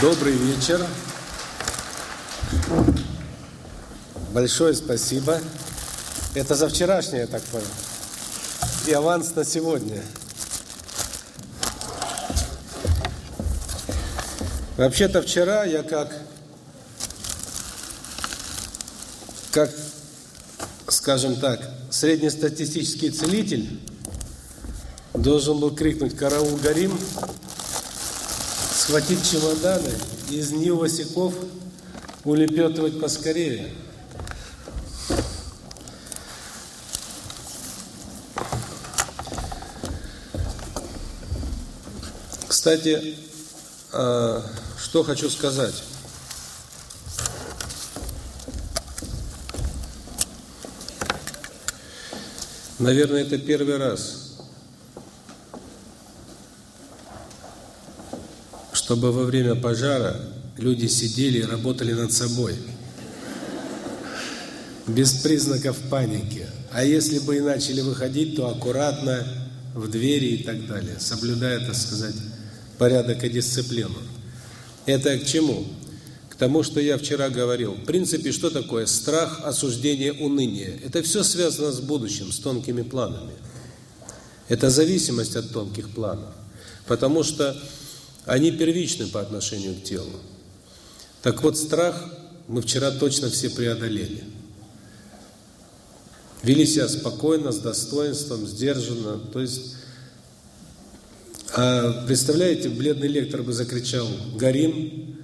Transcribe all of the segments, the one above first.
Добрый вечер. Большое спасибо. Это за вчерашнее, я так понял. И аванс на сегодня. Вообще-то вчера я как как скажем так, среднестатистический целитель должен был крикнуть «Караул, горим!», схватить чемоданы и из них Васяков улепетывать поскорее. Кстати, а, что хочу сказать. Наверное, это первый раз, чтобы во время пожара люди сидели и работали над собой. Без признаков паники. А если бы и начали выходить, то аккуратно в двери и так далее, соблюдая, так сказать, порядок и дисциплину. Это к чему? тому, что я вчера говорил. В принципе, что такое страх, осуждение, уныние? Это все связано с будущим, с тонкими планами. Это зависимость от тонких планов. Потому что они первичны по отношению к телу. Так вот, страх мы вчера точно все преодолели. Вели себя спокойно, с достоинством, сдержанно. То есть, а представляете, бледный лектор бы закричал «Горим!»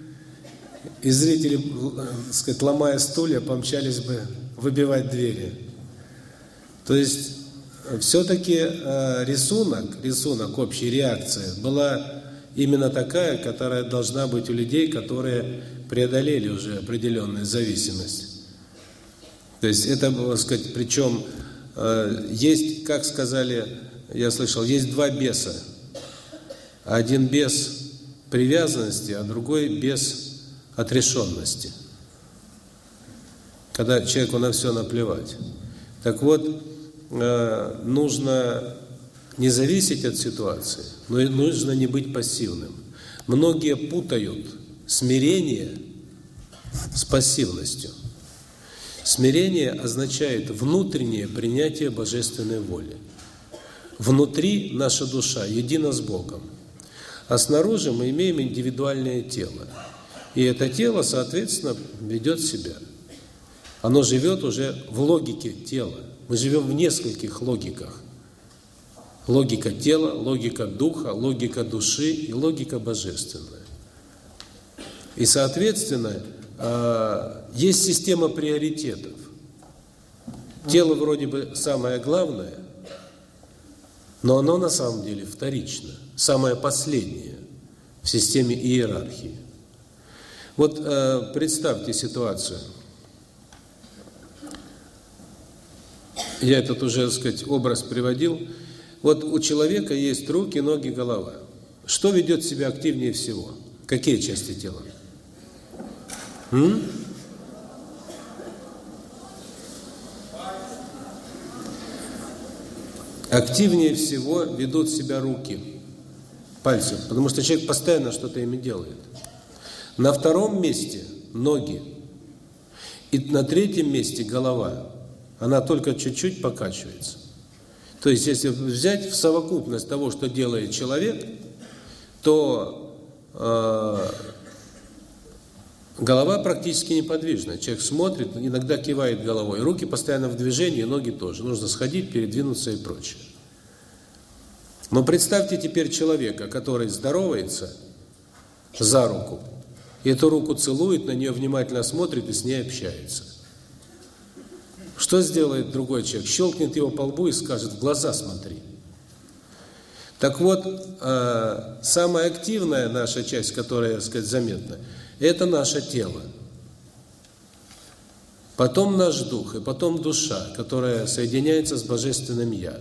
и зрители, так сказать, ломая стулья, помчались бы выбивать двери. То есть все-таки э, рисунок, рисунок, общей реакция была именно такая, которая должна быть у людей, которые преодолели уже определенную зависимость. То есть это, так сказать, причем э, есть, как сказали, я слышал, есть два беса. Один бес привязанности, а другой бес отрешенности. Когда человеку на все наплевать. Так вот, э, нужно не зависеть от ситуации, но нужно не быть пассивным. Многие путают смирение с пассивностью. Смирение означает внутреннее принятие божественной воли. Внутри наша душа едина с Богом, а снаружи мы имеем индивидуальное тело. И это тело, соответственно, ведет себя. Оно живет уже в логике тела. Мы живем в нескольких логиках. Логика тела, логика духа, логика души и логика божественная. И, соответственно, а, есть система приоритетов. Тело вроде бы самое главное, но оно на самом деле вторично, самое последнее в системе иерархии. Вот э, представьте ситуацию. Я этот уже, так сказать, образ приводил. Вот у человека есть руки, ноги, голова. Что ведет себя активнее всего? Какие части тела? М? Активнее всего ведут себя руки, пальцы, потому что человек постоянно что-то ими делает. На втором месте ноги. И на третьем месте голова. Она только чуть-чуть покачивается. То есть, если взять в совокупность того, что делает человек, то э, голова практически неподвижна. Человек смотрит, иногда кивает головой. Руки постоянно в движении, ноги тоже. Нужно сходить, передвинуться и прочее. Но представьте теперь человека, который здоровается за руку, эту руку целует, на нее внимательно смотрит и с ней общается. Что сделает другой человек? Щелкнет его по лбу и скажет, в глаза смотри. Так вот, э, самая активная наша часть, которая, так сказать, заметна, это наше тело. Потом наш дух, и потом душа, которая соединяется с Божественным Я.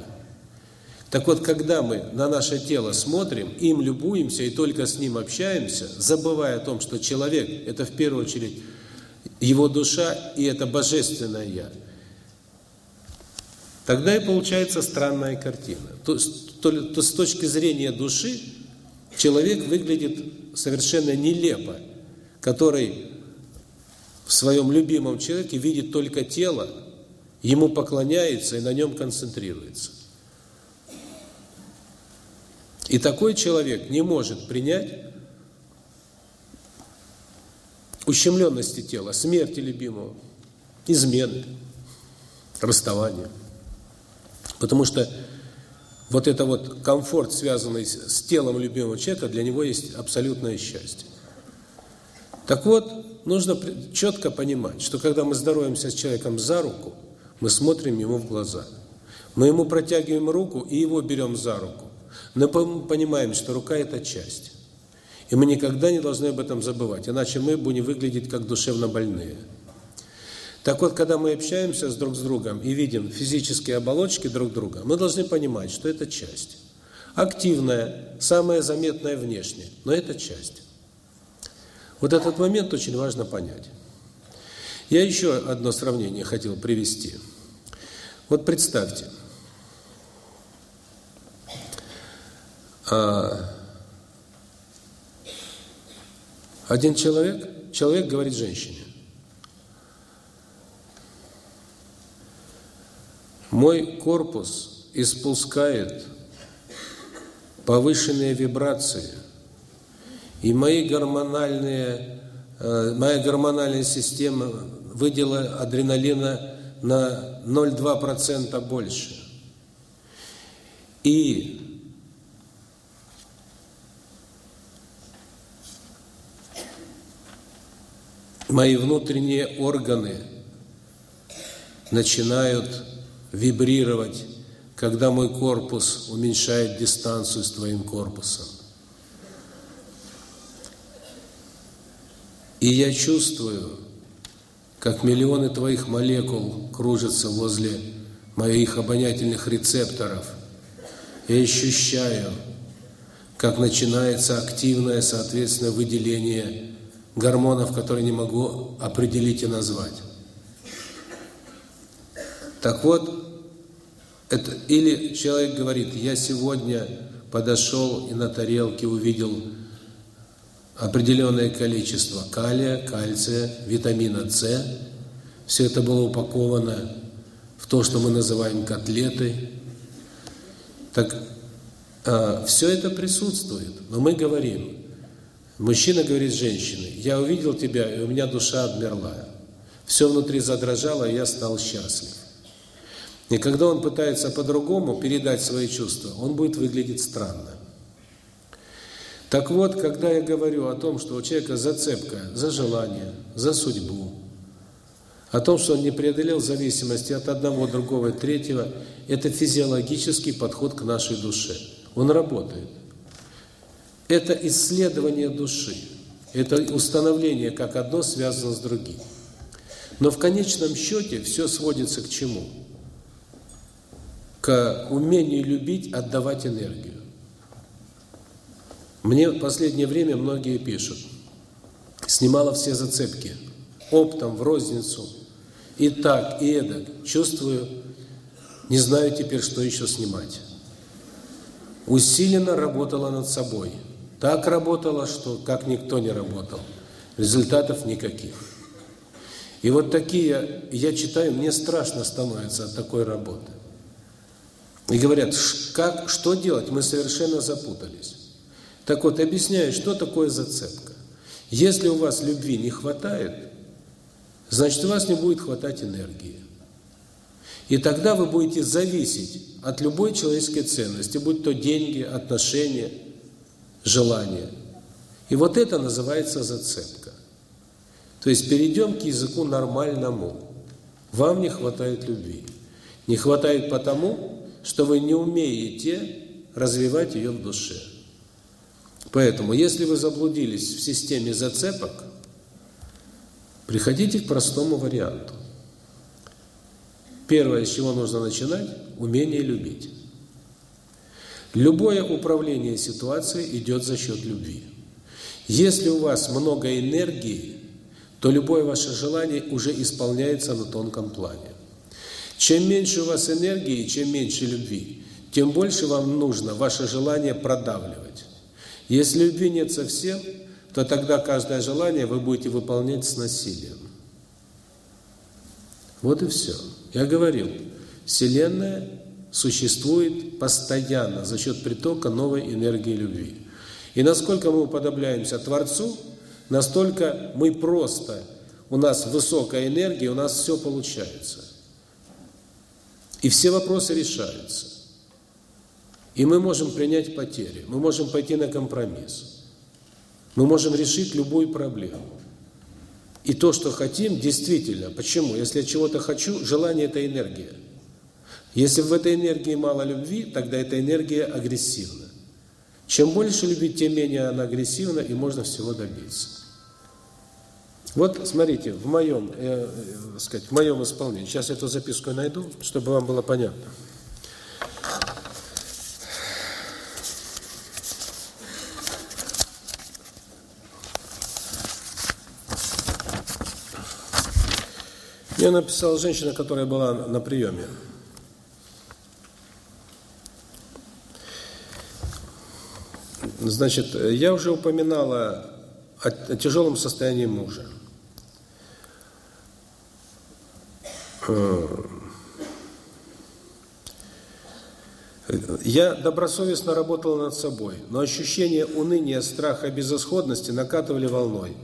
Так вот, когда мы на наше тело смотрим, им любуемся и только с ним общаемся, забывая о том, что человек – это в первую очередь его душа и это Божественное Я, тогда и получается странная картина. То, то, то с точки зрения души человек выглядит совершенно нелепо, который в своем любимом человеке видит только тело, ему поклоняется и на нем концентрируется. И такой человек не может принять ущемленности тела, смерти любимого, измены, расставания. Потому что вот это вот комфорт, связанный с телом любимого человека, для него есть абсолютное счастье. Так вот, нужно четко понимать, что когда мы здороваемся с человеком за руку, мы смотрим ему в глаза. Мы ему протягиваем руку и его берем за руку. Но мы понимаем, что рука – это часть. И мы никогда не должны об этом забывать, иначе мы будем выглядеть как душевно больные. Так вот, когда мы общаемся с друг с другом и видим физические оболочки друг друга, мы должны понимать, что это часть. Активная, самая заметная внешне, но это часть. Вот этот момент очень важно понять. Я еще одно сравнение хотел привести. Вот представьте, а, один человек, человек говорит женщине, Мой корпус испускает повышенные вибрации, и мои гормональные, э, моя гормональная система выдела адреналина на 0,2% больше. И мои внутренние органы начинают вибрировать, когда мой корпус уменьшает дистанцию с твоим корпусом. И я чувствую, как миллионы твоих молекул кружатся возле моих обонятельных рецепторов. Я ощущаю, как начинается активное, соответственно, выделение гормонов, которые не могу определить и назвать. Так вот, это или человек говорит, я сегодня подошел и на тарелке увидел определенное количество калия, кальция, витамина С. Все это было упаковано в то, что мы называем котлеты. Так э, все это присутствует, но мы говорим, мужчина говорит женщине, я увидел тебя, и у меня душа обмерла. Все внутри задрожало, и я стал счастлив. И когда он пытается по-другому передать свои чувства, он будет выглядеть странно. Так вот, когда я говорю о том, что у человека зацепка за желание, за судьбу, о том, что он не преодолел зависимости от одного, другого и третьего, это физиологический подход к нашей душе. Он работает. Это исследование души. Это установление, как одно связано с другим. Но в конечном счете все сводится к чему? К умению любить, отдавать энергию. Мне в последнее время многие пишут, снимала все зацепки, оптом, в розницу, и так, и эдак, чувствую, не знаю теперь, что еще снимать. Усиленно работала над собой. Так работала, что как никто не работал. Результатов никаких. И вот такие, я читаю, мне страшно становится от такой работы. И говорят, как, что делать? Мы совершенно запутались. Так вот, объясняю, что такое зацепка. Если у вас любви не хватает, значит, у вас не будет хватать энергии. И тогда вы будете зависеть от любой человеческой ценности, будь то деньги, отношения, желания. И вот это называется зацепка. То есть перейдем к языку нормальному. Вам не хватает любви. Не хватает потому, что вы не умеете развивать ее в душе. Поэтому, если вы заблудились в системе зацепок, приходите к простому варианту. Первое, с чего нужно начинать – умение любить. Любое управление ситуацией идет за счет любви. Если у вас много энергии, то любое ваше желание уже исполняется на тонком плане. Чем меньше у вас энергии, чем меньше любви, тем больше вам нужно ваше желание продавливать. Если любви нет совсем, то тогда каждое желание вы будете выполнять с насилием. Вот и все. Я говорил, Вселенная существует постоянно за счет притока новой энергии любви. И насколько мы уподобляемся Творцу, настолько мы просто, у нас высокая энергия, у нас все получается. И все вопросы решаются. И мы можем принять потери, мы можем пойти на компромисс. Мы можем решить любую проблему. И то, что хотим, действительно. Почему? Если я чего-то хочу, желание – это энергия. Если в этой энергии мало любви, тогда эта энергия агрессивна. Чем больше любви, тем менее она агрессивна, и можно всего добиться. Вот, смотрите, в моем, э, э, сказать, в моем исполнении, сейчас эту записку найду, чтобы вам было понятно. Мне написала женщина, которая была на приеме. Значит, я уже упоминала о, о тяжелом состоянии мужа. Я добросовестно работала над собой, но ощущение уныния, страха, безысходности накатывали волной.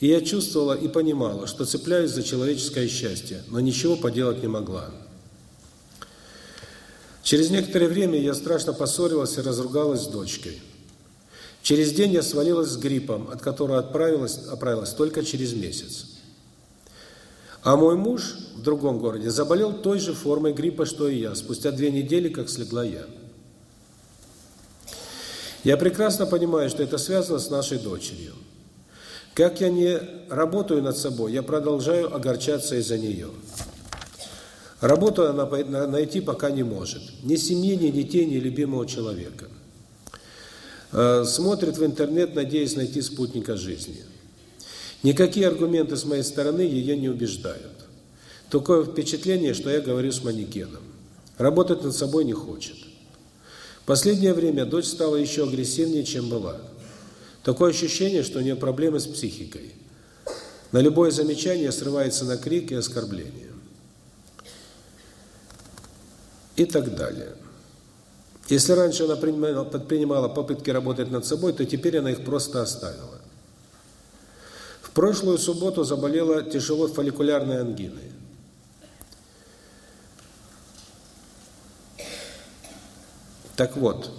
И я чувствовала и понимала, что цепляюсь за человеческое счастье, но ничего поделать не могла. Через некоторое время я страшно поссорилась и разругалась с дочкой. Через день я свалилась с гриппом, от которого отправилась, оправилась только через месяц. А мой муж в другом городе заболел той же формой гриппа, что и я, спустя две недели, как слегла я. Я прекрасно понимаю, что это связано с нашей дочерью. Как я не работаю над собой, я продолжаю огорчаться из-за нее. Работу она найти пока не может. Ни семьи, ни детей, ни любимого человека. Э, смотрит в интернет, надеясь найти спутника жизни. Никакие аргументы с моей стороны ее не убеждают. Такое впечатление, что я говорю с манекеном. Работать над собой не хочет. последнее время дочь стала еще агрессивнее, чем была. Такое ощущение, что у нее проблемы с психикой. На любое замечание срывается на крик и оскорбление. И так далее. Если раньше она предпринимала попытки работать над собой, то теперь она их просто оставила. Прошлую субботу заболела тяжело фолликулярной ангиной. Так вот,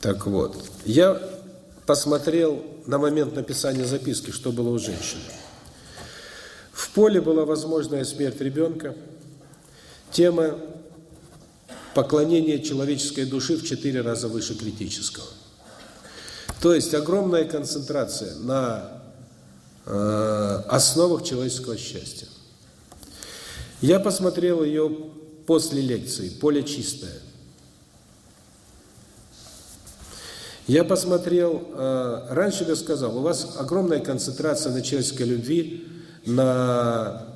Так вот, я посмотрел на момент написания записки, что было у женщины. В поле была возможная смерть ребенка. Тема поклонения человеческой души в четыре раза выше критического. То есть огромная концентрация на э, основах человеческого счастья. Я посмотрел ее после лекции, поле чистое. Я посмотрел, э, раньше я сказал, у вас огромная концентрация на человеческой любви, на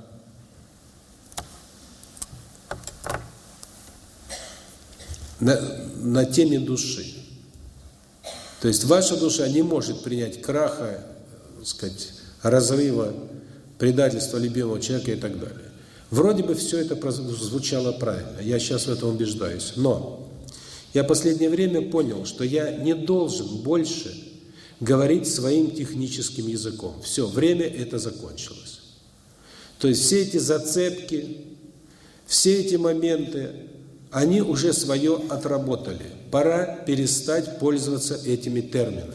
на, на теме души. То есть ваша душа не может принять краха, сказать, разрыва, предательства любимого человека и так далее. Вроде бы все это звучало правильно, я сейчас в этом убеждаюсь. Но я последнее время понял, что я не должен больше говорить своим техническим языком. Все, время это закончилось. То есть все эти зацепки, все эти моменты, они уже свое отработали. Пора перестать пользоваться этими терминами.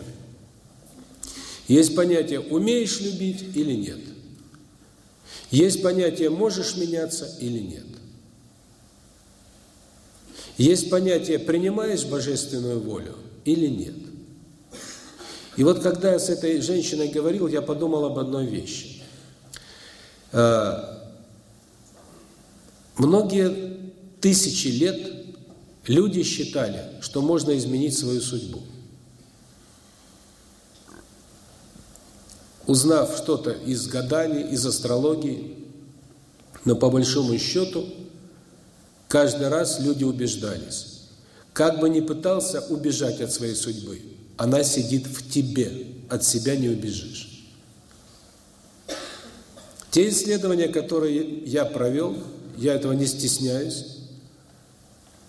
Есть понятие «умеешь любить» или «нет». Есть понятие «можешь меняться» или «нет». Есть понятие «принимаешь божественную волю» или нет. И вот когда я с этой женщиной говорил, я подумал об одной вещи. А, многие тысячи лет люди считали, что можно изменить свою судьбу. Узнав что-то из гаданий, из астрологии, но по большому счету Каждый раз люди убеждались. как бы ни пытался убежать от своей судьбы, она сидит в тебе, от себя не убежишь. Те исследования, которые я провел, я этого не стесняюсь,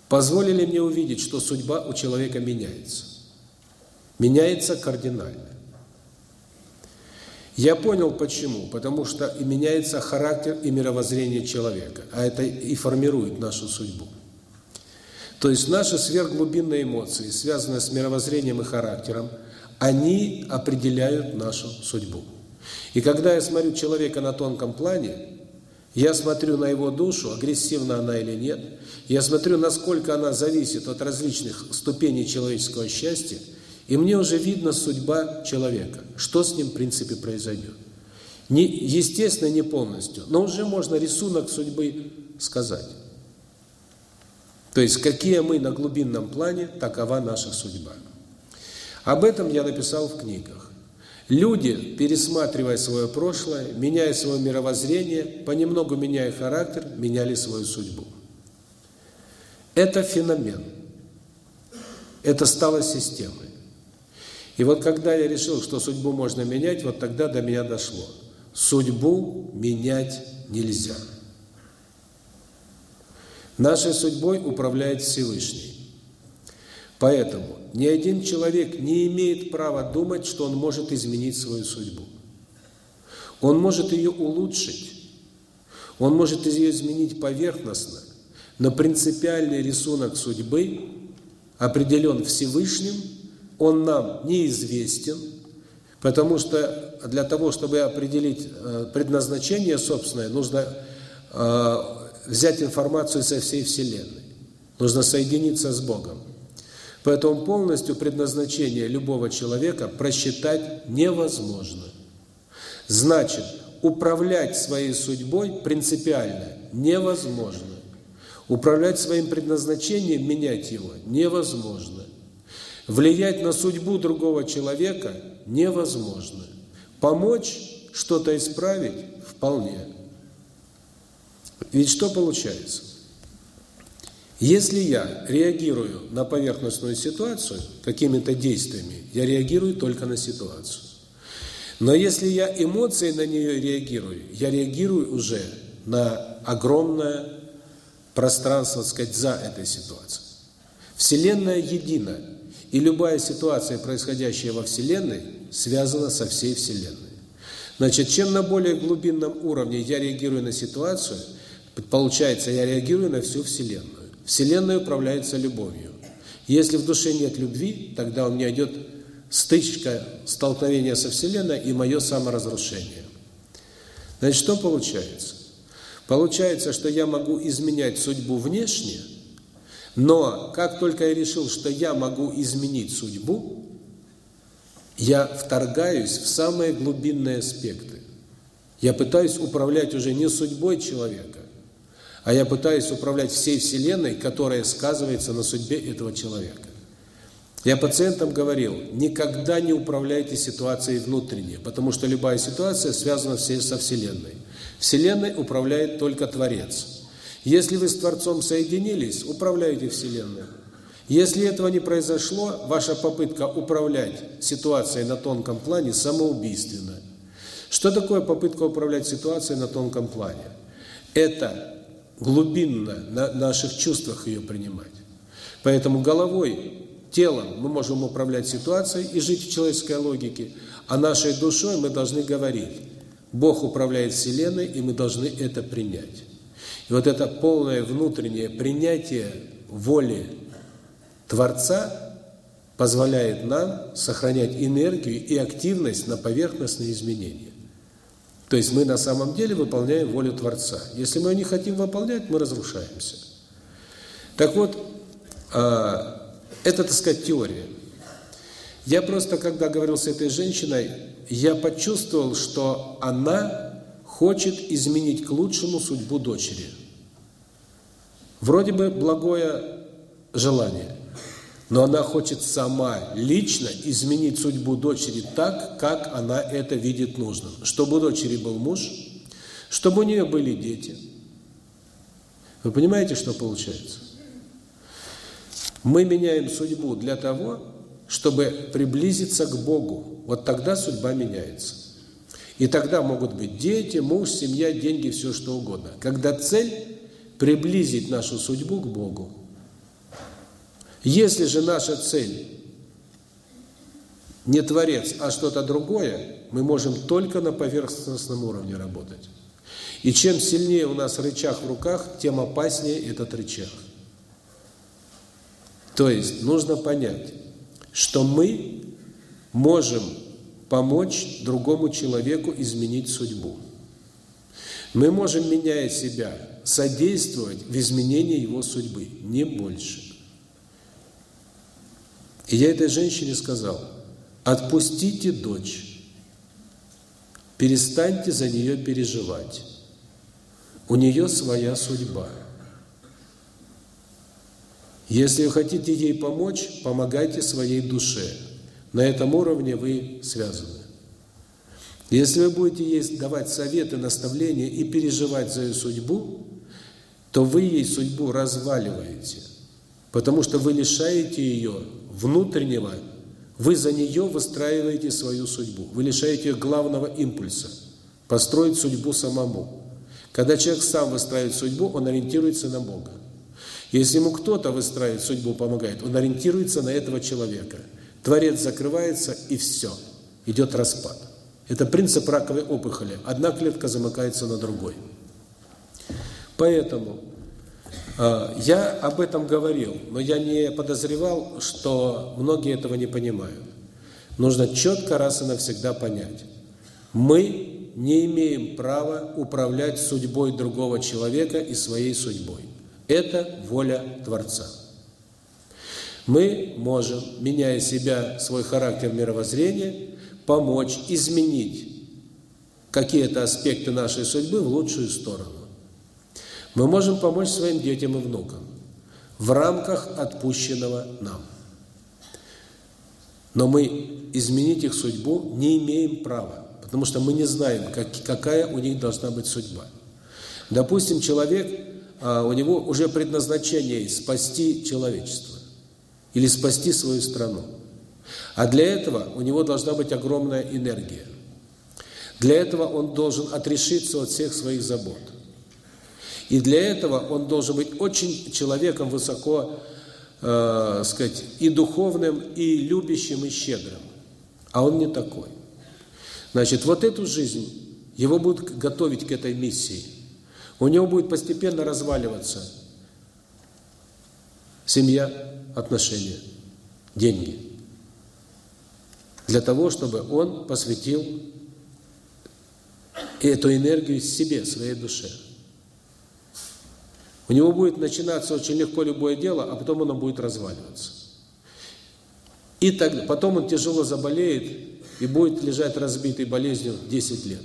позволили мне увидеть, что судьба у человека меняется. Меняется кардинально. Я понял почему. Потому что и меняется характер и мировоззрение человека. А это и формирует нашу судьбу. То есть наши сверхглубинные эмоции, связанные с мировоззрением и характером, они определяют нашу судьбу. И когда я смотрю человека на тонком плане, я смотрю на его душу, агрессивна она или нет, я смотрю, насколько она зависит от различных ступеней человеческого счастья, и мне уже видно судьба человека, что с ним в принципе произойдет. Не, естественно, не полностью, но уже можно рисунок судьбы сказать. То есть, какие мы на глубинном плане, такова наша судьба. Об этом я написал в книгах. Люди, пересматривая свое прошлое, меняя свое мировоззрение, понемногу меняя характер, меняли свою судьбу. Это феномен. Это стало системой. И вот когда я решил, что судьбу можно менять, вот тогда до меня дошло. Судьбу менять нельзя. Нашей судьбой управляет Всевышний. Поэтому ни один человек не имеет права думать, что он может изменить свою судьбу. Он может ее улучшить, он может ее изменить поверхностно, но принципиальный рисунок судьбы определен Всевышним, он нам неизвестен, потому что для того, чтобы определить э, предназначение собственное, нужно э, взять информацию со всей Вселенной, нужно соединиться с Богом. Поэтому полностью предназначение любого человека просчитать невозможно. Значит, управлять своей судьбой принципиально невозможно. Управлять своим предназначением, менять его невозможно. Влиять на судьбу другого человека невозможно. Помочь что-то исправить вполне. Ведь что получается? Если я реагирую на поверхностную ситуацию какими-то действиями, я реагирую только на ситуацию. Но если я эмоцией на нее реагирую, я реагирую уже на огромное пространство, так сказать, за этой ситуацией. Вселенная едина, и любая ситуация, происходящая во Вселенной, связана со всей Вселенной. Значит, чем на более глубинном уровне я реагирую на ситуацию, получается, я реагирую на всю Вселенную. Вселенная управляется любовью. Если в душе нет любви, тогда у меня идет стычка, столкновение со Вселенной и мое саморазрушение. Значит, что получается? Получается, что я могу изменять судьбу внешне, но как только я решил, что я могу изменить судьбу, я вторгаюсь в самые глубинные аспекты. Я пытаюсь управлять уже не судьбой человека, а я пытаюсь управлять всей Вселенной, которая сказывается на судьбе этого человека. Я пациентам говорил, никогда не управляйте ситуацией внутренней, потому что любая ситуация связана со Вселенной. Вселенной управляет только Творец. Если вы с Творцом соединились, управляйте Вселенной. Если этого не произошло, ваша попытка управлять ситуацией на тонком плане самоубийственна. Что такое попытка управлять ситуацией на тонком плане? Это глубинно на наших чувствах ее принимать. Поэтому головой, телом мы можем управлять ситуацией и жить в человеческой логике, а нашей душой мы должны говорить. Бог управляет Вселенной, и мы должны это принять. И вот это полное внутреннее принятие воли Творца позволяет нам сохранять энергию и активность на поверхностные изменения. То есть мы на самом деле выполняем волю Творца. Если мы ее не хотим выполнять, мы разрушаемся. Так вот, а, это, так сказать, теория. Я просто, когда говорил с этой женщиной, я почувствовал, что она хочет изменить к лучшему судьбу дочери. Вроде бы благое желание. Но она хочет сама лично изменить судьбу дочери так, как она это видит нужным. Чтобы у дочери был муж, чтобы у нее были дети. Вы понимаете, что получается? Мы меняем судьбу для того, чтобы приблизиться к Богу. Вот тогда судьба меняется. И тогда могут быть дети, муж, семья, деньги, все что угодно. Когда цель – приблизить нашу судьбу к Богу. Если же наша цель не Творец, а что-то другое, мы можем только на поверхностном уровне работать. И чем сильнее у нас рычаг в руках, тем опаснее этот рычаг. То есть нужно понять, что мы можем помочь другому человеку изменить судьбу. Мы можем, меняя себя, содействовать в изменении его судьбы, не больше. И я этой женщине сказал, отпустите дочь, перестаньте за нее переживать. У нее своя судьба. Если вы хотите ей помочь, помогайте своей душе. На этом уровне вы связаны. Если вы будете ей давать советы, наставления и переживать за ее судьбу, то вы ей судьбу разваливаете, потому что вы лишаете ее внутреннего, вы за нее выстраиваете свою судьбу, вы лишаете ее главного импульса – построить судьбу самому. Когда человек сам выстраивает судьбу, он ориентируется на Бога. Если ему кто-то выстраивает судьбу, помогает, он ориентируется на этого человека. Творец закрывается, и все. Идет распад. Это принцип раковой опухоли. Одна клетка замыкается на другой. Поэтому я об этом говорил, но я не подозревал, что многие этого не понимают. Нужно четко раз и навсегда понять. Мы не имеем права управлять судьбой другого человека и своей судьбой. Это воля Творца. Мы можем, меняя себя, свой характер мировоззрения, помочь изменить какие-то аспекты нашей судьбы в лучшую сторону. Мы можем помочь своим детям и внукам в рамках отпущенного нам. Но мы изменить их судьбу не имеем права, потому что мы не знаем, как, какая у них должна быть судьба. Допустим, человек а, у него уже предназначение спасти человечество или спасти свою страну. А для этого у него должна быть огромная энергия. Для этого он должен отрешиться от всех своих забот. И для этого он должен быть очень человеком высоко, э, сказать, и духовным, и любящим, и щедрым. А он не такой. Значит, вот эту жизнь его будут готовить к этой миссии – у него будет постепенно разваливаться семья, отношения, деньги. Для того, чтобы он посвятил эту энергию себе, своей душе. У него будет начинаться очень легко любое дело, а потом оно будет разваливаться. И так, потом он тяжело заболеет и будет лежать разбитый болезнью 10 лет.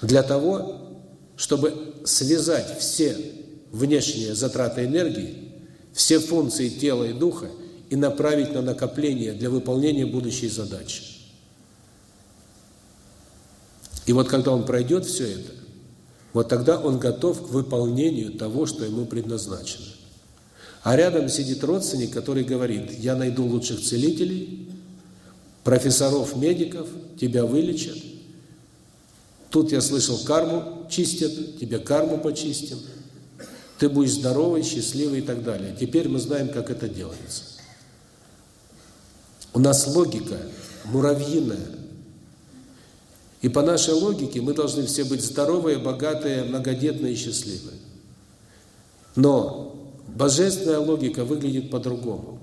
Для того, чтобы связать все внешние затраты энергии, все функции тела и духа и направить на накопление для выполнения будущей задачи. И вот когда он пройдет все это, вот тогда он готов к выполнению того, что ему предназначено. А рядом сидит родственник, который говорит, я найду лучших целителей, профессоров, медиков, тебя вылечат, Тут я слышал, карму чистят, тебе карму почистим. Ты будешь здоровый, счастливый и так далее. Теперь мы знаем, как это делается. У нас логика муравьиная. И по нашей логике мы должны все быть здоровые, богатые, многодетные и счастливые. Но божественная логика выглядит по-другому.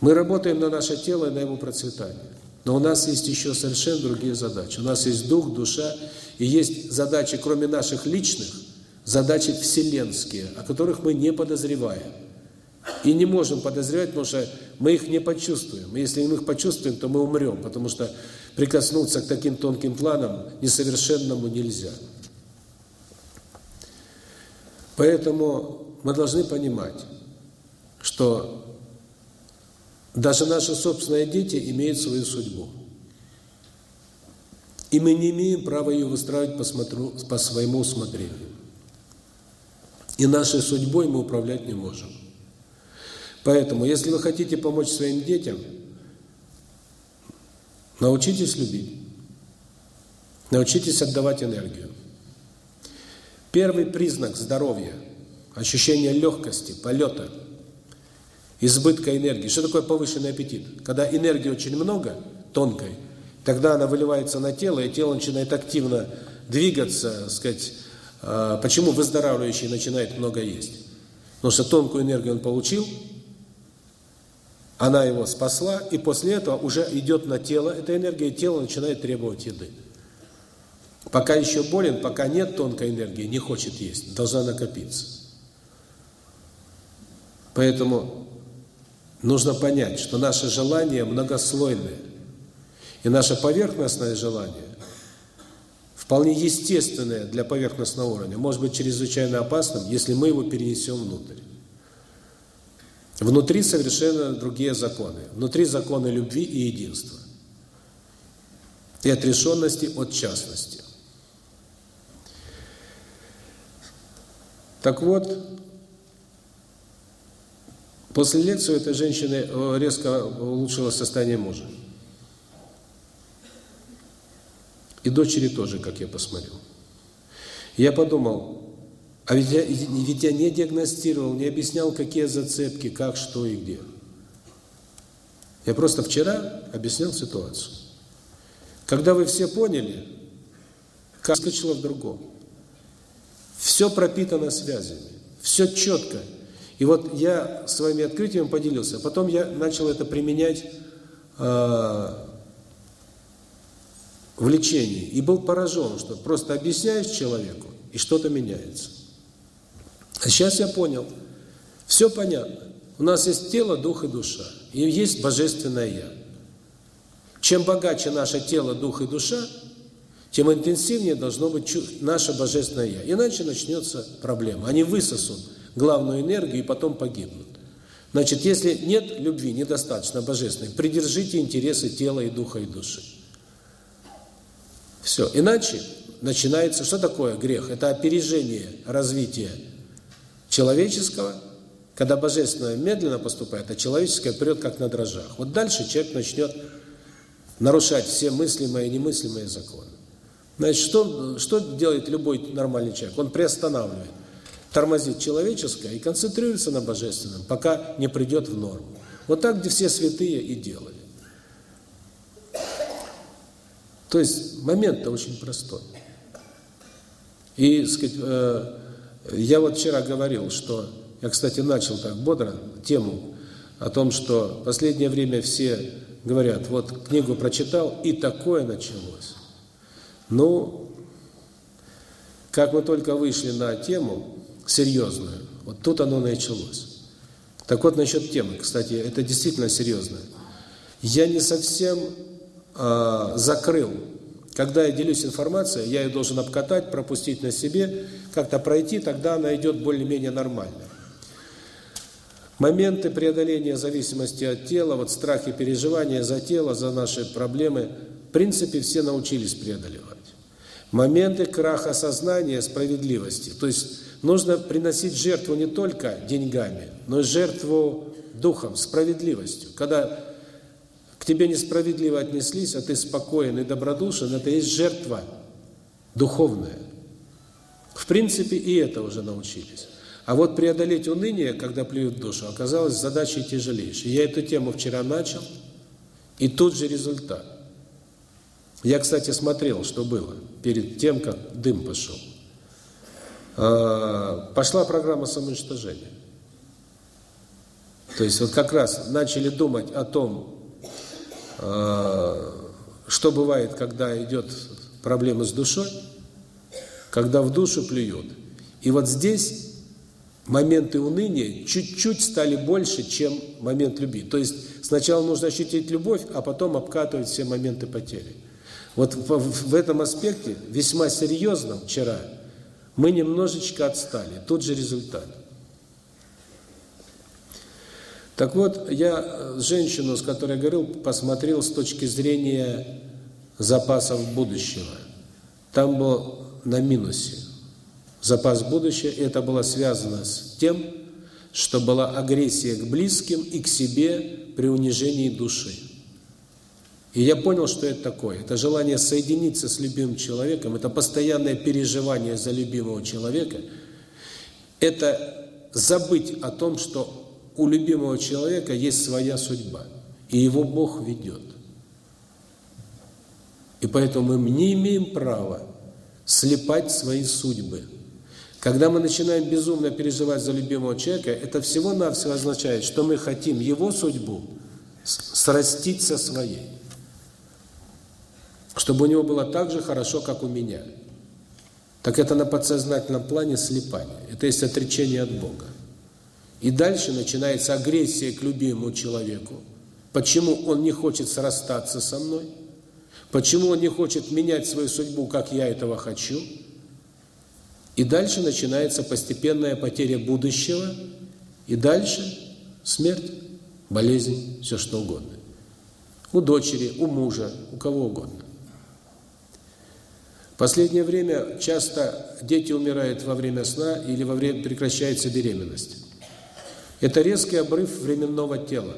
Мы работаем на наше тело и на его процветание. Но у нас есть еще совершенно другие задачи. У нас есть дух, душа, и есть задачи, кроме наших личных, задачи вселенские, о которых мы не подозреваем. И не можем подозревать, потому что мы их не почувствуем. Если мы их почувствуем, то мы умрем, потому что прикоснуться к таким тонким планам несовершенному нельзя. Поэтому мы должны понимать, что даже наши собственные дети имеют свою судьбу. И мы не имеем права ее выстраивать по, смотру, по своему усмотрению. И нашей судьбой мы управлять не можем. Поэтому, если вы хотите помочь своим детям, научитесь любить. Научитесь отдавать энергию. Первый признак здоровья – ощущение легкости, полета, избытка энергии. Что такое повышенный аппетит? Когда энергии очень много, тонкой, тогда она выливается на тело, и тело начинает активно двигаться, сказать, а, почему выздоравливающий начинает много есть? Потому что тонкую энергию он получил, она его спасла, и после этого уже идет на тело эта энергия, и тело начинает требовать еды. Пока еще болен, пока нет тонкой энергии, не хочет есть, должна накопиться. Поэтому нужно понять, что наши желания многослойные. И наше поверхностное желание, вполне естественное для поверхностного уровня, может быть чрезвычайно опасным, если мы его перенесем внутрь. Внутри совершенно другие законы. Внутри законы любви и единства. И отрешенности от частности. Так вот, после лекции у этой женщины э, резко улучшилось состояние мужа. И дочери тоже, как я посмотрел. Я подумал, а ведь я, ведь я не диагностировал, не объяснял, какие зацепки, как, что и где. Я просто вчера объяснял ситуацию. Когда вы все поняли, как скачало в другом. Все пропитано связями, все четко. И вот я своими открытиями поделился, потом я начал это применять э, в лечении. И был поражен, что просто объясняешь человеку, и что-то меняется. А сейчас я понял, все понятно. У нас есть тело, дух и душа, и есть Божественное Я. Чем богаче наше тело, дух и душа, тем интенсивнее должно быть наше Божественное Я. Иначе начнется проблема. Они высосут главную энергию и потом погибнут. Значит, если нет любви, недостаточно божественной, придержите интересы тела и духа и души. Все. Иначе начинается... Что такое грех? Это опережение развития человеческого, когда божественное медленно поступает, а человеческое прет как на дрожжах. Вот дальше человек начнет нарушать все мыслимые и немыслимые законы. Значит, что, что делает любой нормальный человек? Он приостанавливает, тормозит человеческое и концентрируется на божественном, пока не придет в норму. Вот так, где все святые и делали. То есть момент-то очень простой. И, сказать, э, я вот вчера говорил, что я, кстати, начал так бодро тему о том, что последнее время все говорят, вот книгу прочитал, и такое началось. Ну, как мы только вышли на тему серьезную, вот тут оно началось. Так вот, насчет темы, кстати, это действительно серьезно. Я не совсем э, закрыл. Когда я делюсь информацией, я ее должен обкатать, пропустить на себе, как-то пройти, тогда она идет более-менее нормально. Моменты преодоления зависимости от тела, вот страхи, переживания за тело, за наши проблемы, в принципе, все научились преодолевать моменты краха сознания справедливости. То есть нужно приносить жертву не только деньгами, но и жертву духом, справедливостью. Когда тебе несправедливо отнеслись, а ты спокоен и добродушен, это есть жертва духовная. В принципе, и это уже научились. А вот преодолеть уныние, когда плюют душу, оказалось задачей тяжелейшей. Я эту тему вчера начал, и тут же результат. Я, кстати, смотрел, что было перед тем, как дым пошел. А, пошла программа самоуничтожения. То есть вот как раз начали думать о том, что бывает, когда идет проблема с душой, когда в душу плюют. И вот здесь моменты уныния чуть-чуть стали больше, чем момент любви. То есть сначала нужно ощутить любовь, а потом обкатывать все моменты потери. Вот в, этом аспекте, весьма серьезном вчера, мы немножечко отстали. Тот же результат. Так вот, я э, женщину, с которой я говорил, посмотрел с точки зрения запасов будущего. Там был на минусе запас будущего. Это было связано с тем, что была агрессия к близким и к себе при унижении души. И я понял, что это такое. Это желание соединиться с любимым человеком, это постоянное переживание за любимого человека, это забыть о том, что у любимого человека есть своя судьба, и его Бог ведет. И поэтому мы не имеем права слепать свои судьбы. Когда мы начинаем безумно переживать за любимого человека, это всего-навсего означает, что мы хотим его судьбу срастить со своей. Чтобы у него было так же хорошо, как у меня. Так это на подсознательном плане слепание. Это есть отречение от Бога. И дальше начинается агрессия к любимому человеку. Почему он не хочет срастаться со мной? Почему он не хочет менять свою судьбу, как я этого хочу? И дальше начинается постепенная потеря будущего, и дальше смерть, болезнь, все что угодно. У дочери, у мужа, у кого угодно. В последнее время часто дети умирают во время сна или во время прекращается беременность. Это резкий обрыв временного тела.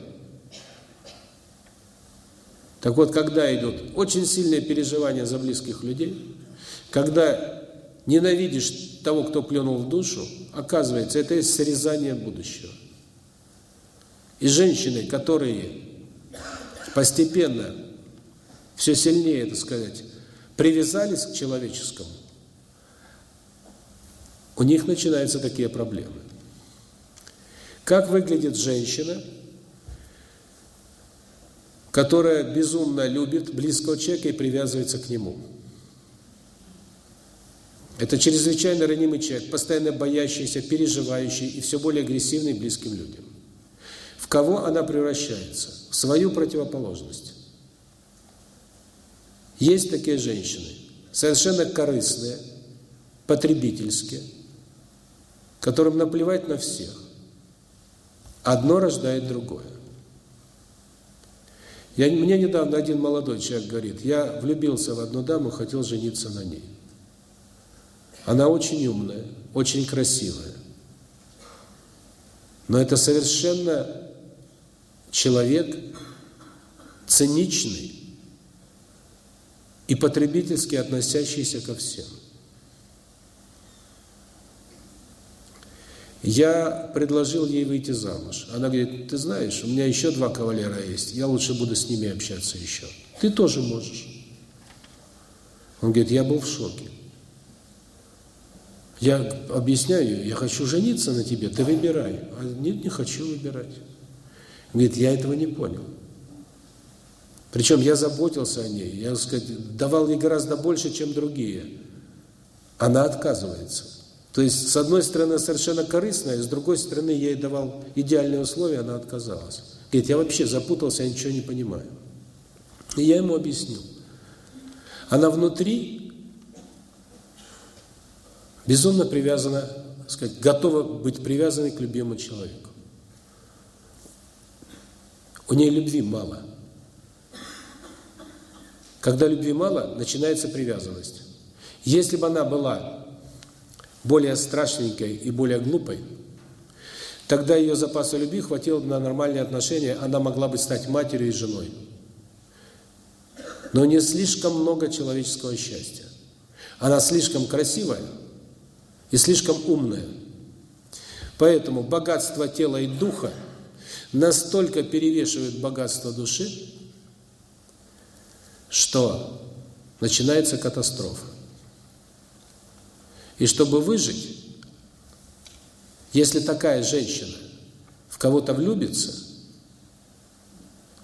Так вот, когда идут очень сильные переживания за близких людей, когда ненавидишь того, кто плюнул в душу, оказывается, это есть срезание будущего. И женщины, которые постепенно, все сильнее, так сказать, привязались к человеческому, у них начинаются такие проблемы. Как выглядит женщина, которая безумно любит близкого человека и привязывается к нему? Это чрезвычайно ранимый человек, постоянно боящийся, переживающий и все более агрессивный близким людям. В кого она превращается? В свою противоположность. Есть такие женщины, совершенно корыстные, потребительские, которым наплевать на всех. Одно рождает другое. Я, мне недавно один молодой человек говорит, я влюбился в одну даму, хотел жениться на ней. Она очень умная, очень красивая. Но это совершенно человек циничный и потребительски относящийся ко всем. Я предложил ей выйти замуж. Она говорит, ты знаешь, у меня еще два кавалера есть, я лучше буду с ними общаться еще. Ты тоже можешь. Он говорит, я был в шоке. Я объясняю, я хочу жениться на тебе, ты выбирай. А нет, не хочу выбирать. Говорит, я этого не понял. Причем я заботился о ней, я, так сказать, давал ей гораздо больше, чем другие. Она отказывается. То есть, с одной стороны, совершенно корыстная, с другой стороны, я ей давал идеальные условия, она отказалась. Говорит, я вообще запутался, я ничего не понимаю. И я ему объяснил. Она внутри безумно привязана, сказать, готова быть привязанной к любимому человеку. У нее любви мало. Когда любви мало, начинается привязанность. Если бы она была более страшненькой и более глупой, тогда ее запаса любви хватило бы на нормальные отношения, она могла бы стать матерью и женой. Но не слишком много человеческого счастья. Она слишком красивая и слишком умная. Поэтому богатство тела и духа настолько перевешивает богатство души, что начинается катастрофа. И чтобы выжить, если такая женщина в кого-то влюбится,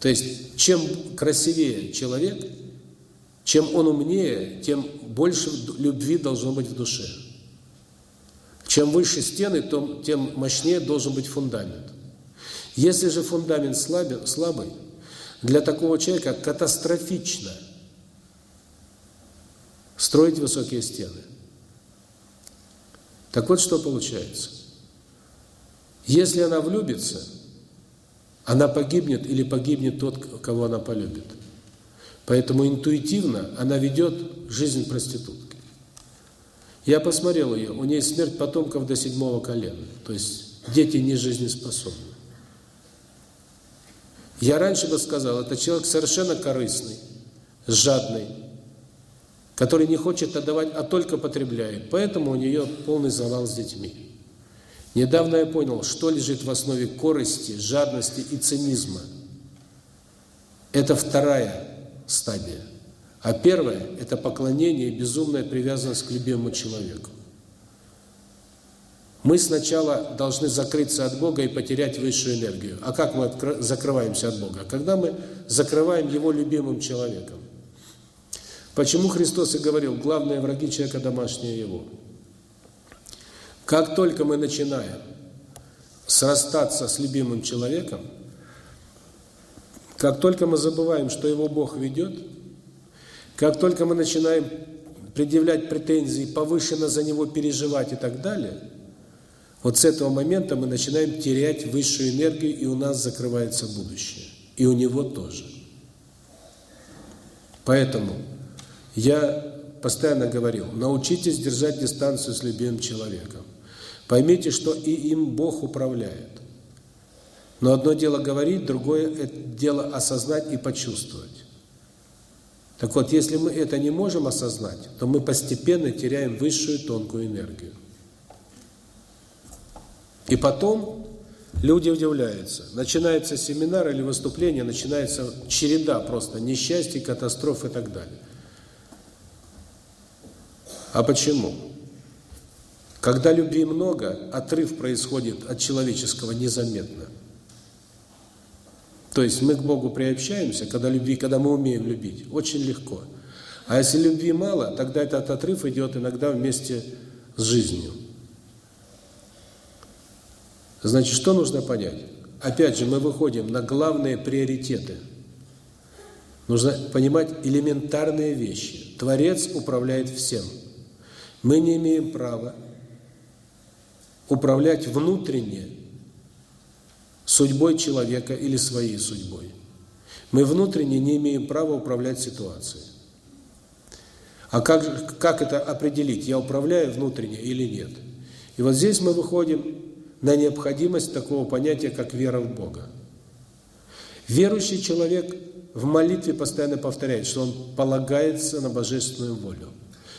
то есть чем красивее человек, чем он умнее, тем больше любви должно быть в душе. Чем выше стены, тем мощнее должен быть фундамент. Если же фундамент слабый, для такого человека катастрофично строить высокие стены. Так вот, что получается. Если она влюбится, она погибнет или погибнет тот, кого она полюбит. Поэтому интуитивно она ведет жизнь проститутки. Я посмотрел ее, у нее смерть потомков до седьмого колена. То есть дети не жизнеспособны. Я раньше бы сказал, это человек совершенно корыстный, жадный, который не хочет отдавать, а только потребляет. Поэтому у нее полный завал с детьми. Недавно я понял, что лежит в основе корысти, жадности и цинизма. Это вторая стадия. А первая – это поклонение и безумная привязанность к любимому человеку. Мы сначала должны закрыться от Бога и потерять высшую энергию. А как мы закрываемся от Бога? Когда мы закрываем Его любимым человеком. Почему Христос и говорил, главные враги человека – домашние его. Как только мы начинаем срастаться с любимым человеком, как только мы забываем, что его Бог ведет, как только мы начинаем предъявлять претензии, повышенно за него переживать и так далее, вот с этого момента мы начинаем терять высшую энергию, и у нас закрывается будущее. И у него тоже. Поэтому я постоянно говорил, научитесь держать дистанцию с любимым человеком. Поймите, что и им Бог управляет. Но одно дело говорить, другое дело осознать и почувствовать. Так вот, если мы это не можем осознать, то мы постепенно теряем высшую тонкую энергию. И потом люди удивляются. Начинается семинар или выступление, начинается череда просто несчастий, катастроф и так далее. А почему? Когда любви много, отрыв происходит от человеческого незаметно. То есть мы к Богу приобщаемся, когда любви, когда мы умеем любить, очень легко. А если любви мало, тогда этот отрыв идет иногда вместе с жизнью. Значит, что нужно понять? Опять же, мы выходим на главные приоритеты. Нужно понимать элементарные вещи. Творец управляет всем. Мы не имеем права управлять внутренне судьбой человека или своей судьбой. Мы внутренне не имеем права управлять ситуацией. А как, как это определить, я управляю внутренне или нет? И вот здесь мы выходим на необходимость такого понятия, как вера в Бога. Верующий человек в молитве постоянно повторяет, что он полагается на божественную волю,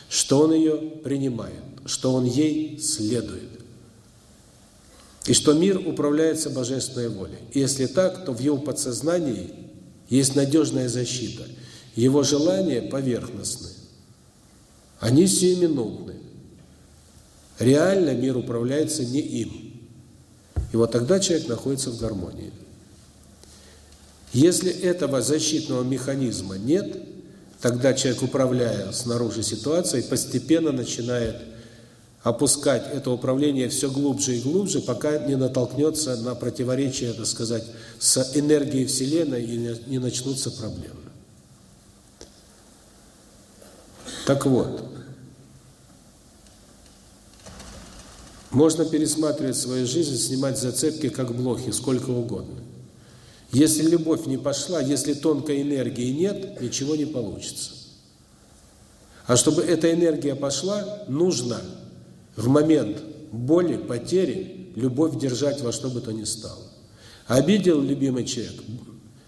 что он ее принимает, что он ей следует. И что мир управляется божественной волей. И если так, то в его подсознании есть надежная защита. Его желания поверхностны. Они сиюминутны. Реально мир управляется не им. И вот тогда человек находится в гармонии. Если этого защитного механизма нет, тогда человек, управляя снаружи ситуацией, постепенно начинает опускать это управление все глубже и глубже, пока не натолкнется на противоречие, так сказать, с энергией Вселенной и не начнутся проблемы. Так вот, можно пересматривать свою жизнь, снимать зацепки как блохи, сколько угодно. Если любовь не пошла, если тонкой энергии нет, ничего не получится. А чтобы эта энергия пошла, нужно в момент боли, потери, любовь держать во что бы то ни стало. Обидел любимый человек,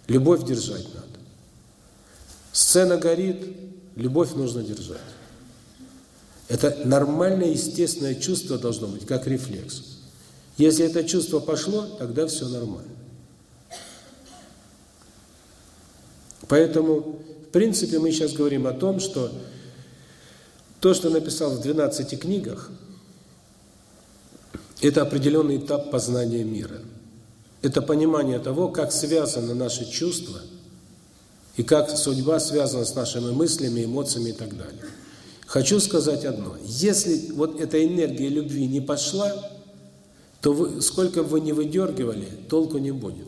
любовь держать надо. Сцена горит, любовь нужно держать. Это нормальное, естественное чувство должно быть, как рефлекс. Если это чувство пошло, тогда все нормально. Поэтому, в принципе, мы сейчас говорим о том, что то, что написал в 12 книгах, это определенный этап познания мира. Это понимание того, как связаны наши чувства и как судьба связана с нашими мыслями, эмоциями и так далее. Хочу сказать одно. Если вот эта энергия любви не пошла, то вы, сколько бы вы ни выдергивали, толку не будет.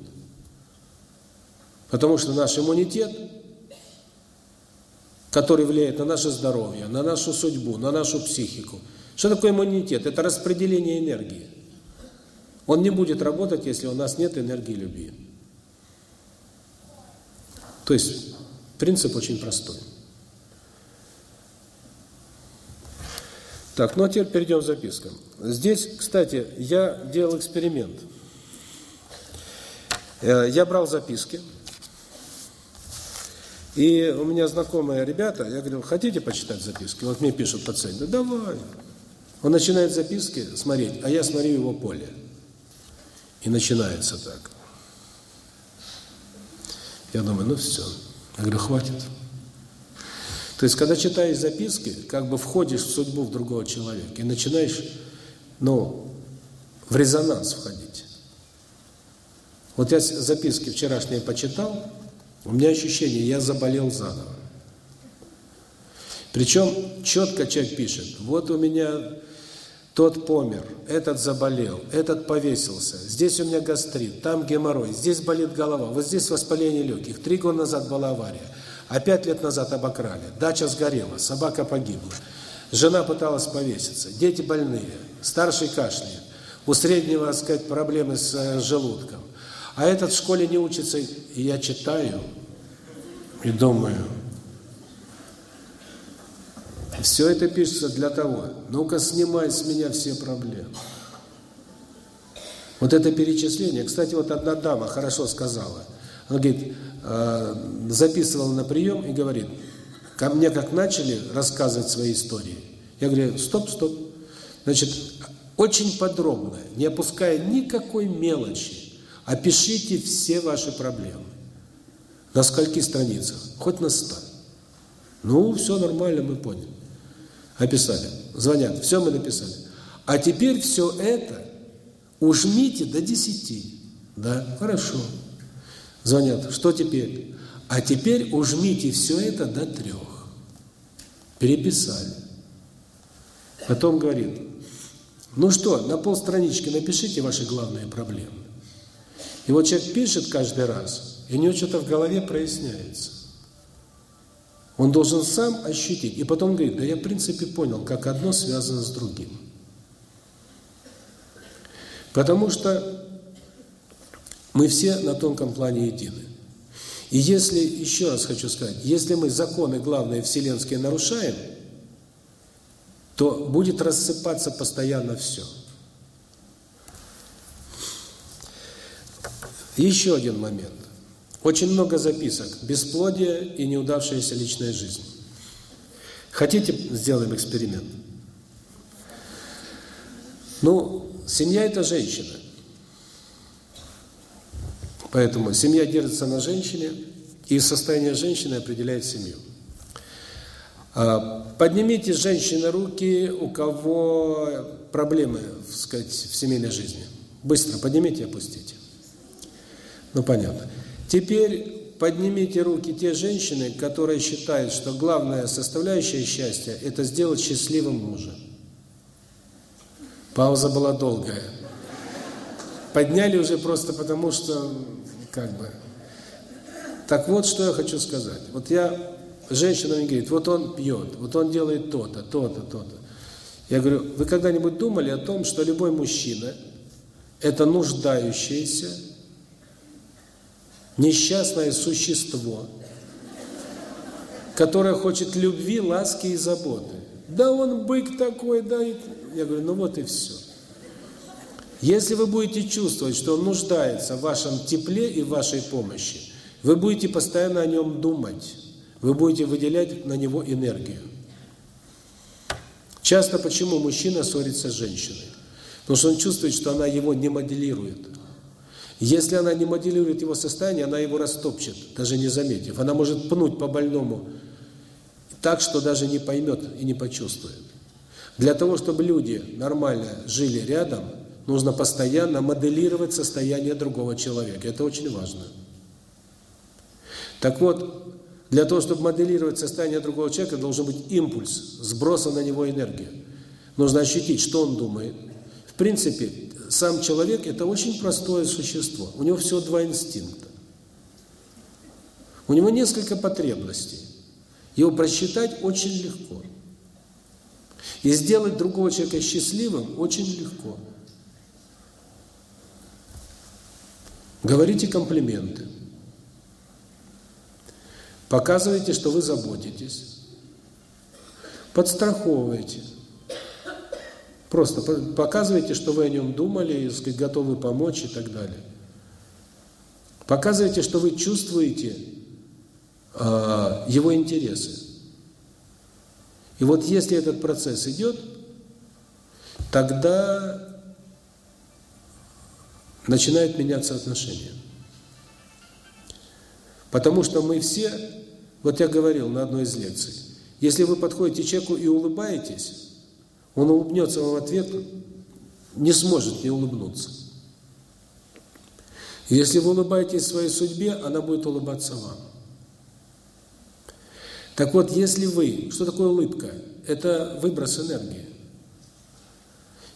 Потому что наш иммунитет, который влияет на наше здоровье, на нашу судьбу, на нашу психику – что такое иммунитет? Это распределение энергии. Он не будет работать, если у нас нет энергии любви. То есть принцип очень простой. Так, ну а теперь перейдем к запискам. Здесь, кстати, я делал эксперимент. Э, я брал записки, и у меня знакомые ребята, я говорю, хотите почитать записки? Вот мне пишут пациенты, да давай. Он начинает записки смотреть, а я смотрю его поле. И начинается так. Я думаю, ну все. Я говорю, хватит. То есть, когда читаешь записки, как бы входишь в судьбу в другого человека и начинаешь, ну, в резонанс входить. Вот я записки вчерашние почитал, у меня ощущение, я заболел заново. Причем четко человек пишет, вот у меня тот помер, этот заболел, этот повесился, здесь у меня гастрит, там геморрой, здесь болит голова, вот здесь воспаление легких, три года назад была авария, а пять лет назад обокрали, дача сгорела, собака погибла, жена пыталась повеситься, дети больные, старший кашляет, у среднего, так сказать, проблемы с э, желудком, а этот в школе не учится, и я читаю и думаю, все это пишется для того, ну-ка снимай с меня все проблемы. Вот это перечисление, кстати, вот одна дама хорошо сказала, она говорит, э, записывала на прием и говорит, ко мне как начали рассказывать свои истории, я говорю, стоп, стоп, значит, очень подробно, не опуская никакой мелочи, Опишите все ваши проблемы. На скольки страницах? Хоть на ста. Ну, все нормально, мы поняли. Описали. Звонят. Все мы написали. А теперь все это ужмите до десяти. Да, хорошо. Звонят. Что теперь? А теперь ужмите все это до трех. Переписали. Потом говорит, ну что, на полстранички напишите ваши главные проблемы. И вот человек пишет каждый раз, и у него что-то в голове проясняется. Он должен сам ощутить. И потом говорит, да я в принципе понял, как одно связано с другим. Потому что мы все на тонком плане едины. И если, еще раз хочу сказать, если мы законы главные вселенские нарушаем, то будет рассыпаться постоянно все. Еще один момент. Очень много записок. Бесплодие и неудавшаяся личная жизнь. Хотите, сделаем эксперимент? Ну, семья – это женщина. Поэтому семья держится на женщине, и состояние женщины определяет семью. А, поднимите, женщины, руки, у кого проблемы, так сказать, в семейной жизни. Быстро поднимите и опустите. Ну, понятно. Теперь поднимите руки те женщины, которые считают, что главная составляющая счастья – это сделать счастливым мужа. Пауза была долгая. Подняли уже просто потому, что, как бы... Так вот, что я хочу сказать. Вот я женщинам говорит, вот он пьет, вот он делает то-то, то-то, то-то. Я говорю, вы когда-нибудь думали о том, что любой мужчина – это нуждающийся несчастное существо, которое хочет любви, ласки и заботы. Да он бык такой, да. Я говорю, ну вот и все. Если вы будете чувствовать, что он нуждается в вашем тепле и в вашей помощи, вы будете постоянно о нем думать, вы будете выделять на него энергию. Часто почему мужчина ссорится с женщиной? Потому что он чувствует, что она его не моделирует. Если она не моделирует его состояние, она его растопчет, даже не заметив. Она может пнуть по больному так, что даже не поймет и не почувствует. Для того, чтобы люди нормально жили рядом, нужно постоянно моделировать состояние другого человека. Это очень важно. Так вот, для того, чтобы моделировать состояние другого человека, должен быть импульс, сброса на него энергии. Нужно ощутить, что он думает. В принципе, сам человек – это очень простое существо. У него всего два инстинкта. У него несколько потребностей. Его просчитать очень легко. И сделать другого человека счастливым очень легко. Говорите комплименты. Показывайте, что вы заботитесь. Подстраховывайте. Просто показывайте, что вы о нем думали, сказать, готовы помочь и так далее. Показывайте, что вы чувствуете э, его интересы. И вот если этот процесс идет, тогда начинают меняться отношения. Потому что мы все, вот я говорил на одной из лекций, если вы подходите к человеку и улыбаетесь, он улыбнется вам в ответ, не сможет не улыбнуться. Если вы улыбаетесь своей судьбе, она будет улыбаться вам. Так вот, если вы... Что такое улыбка? Это выброс энергии.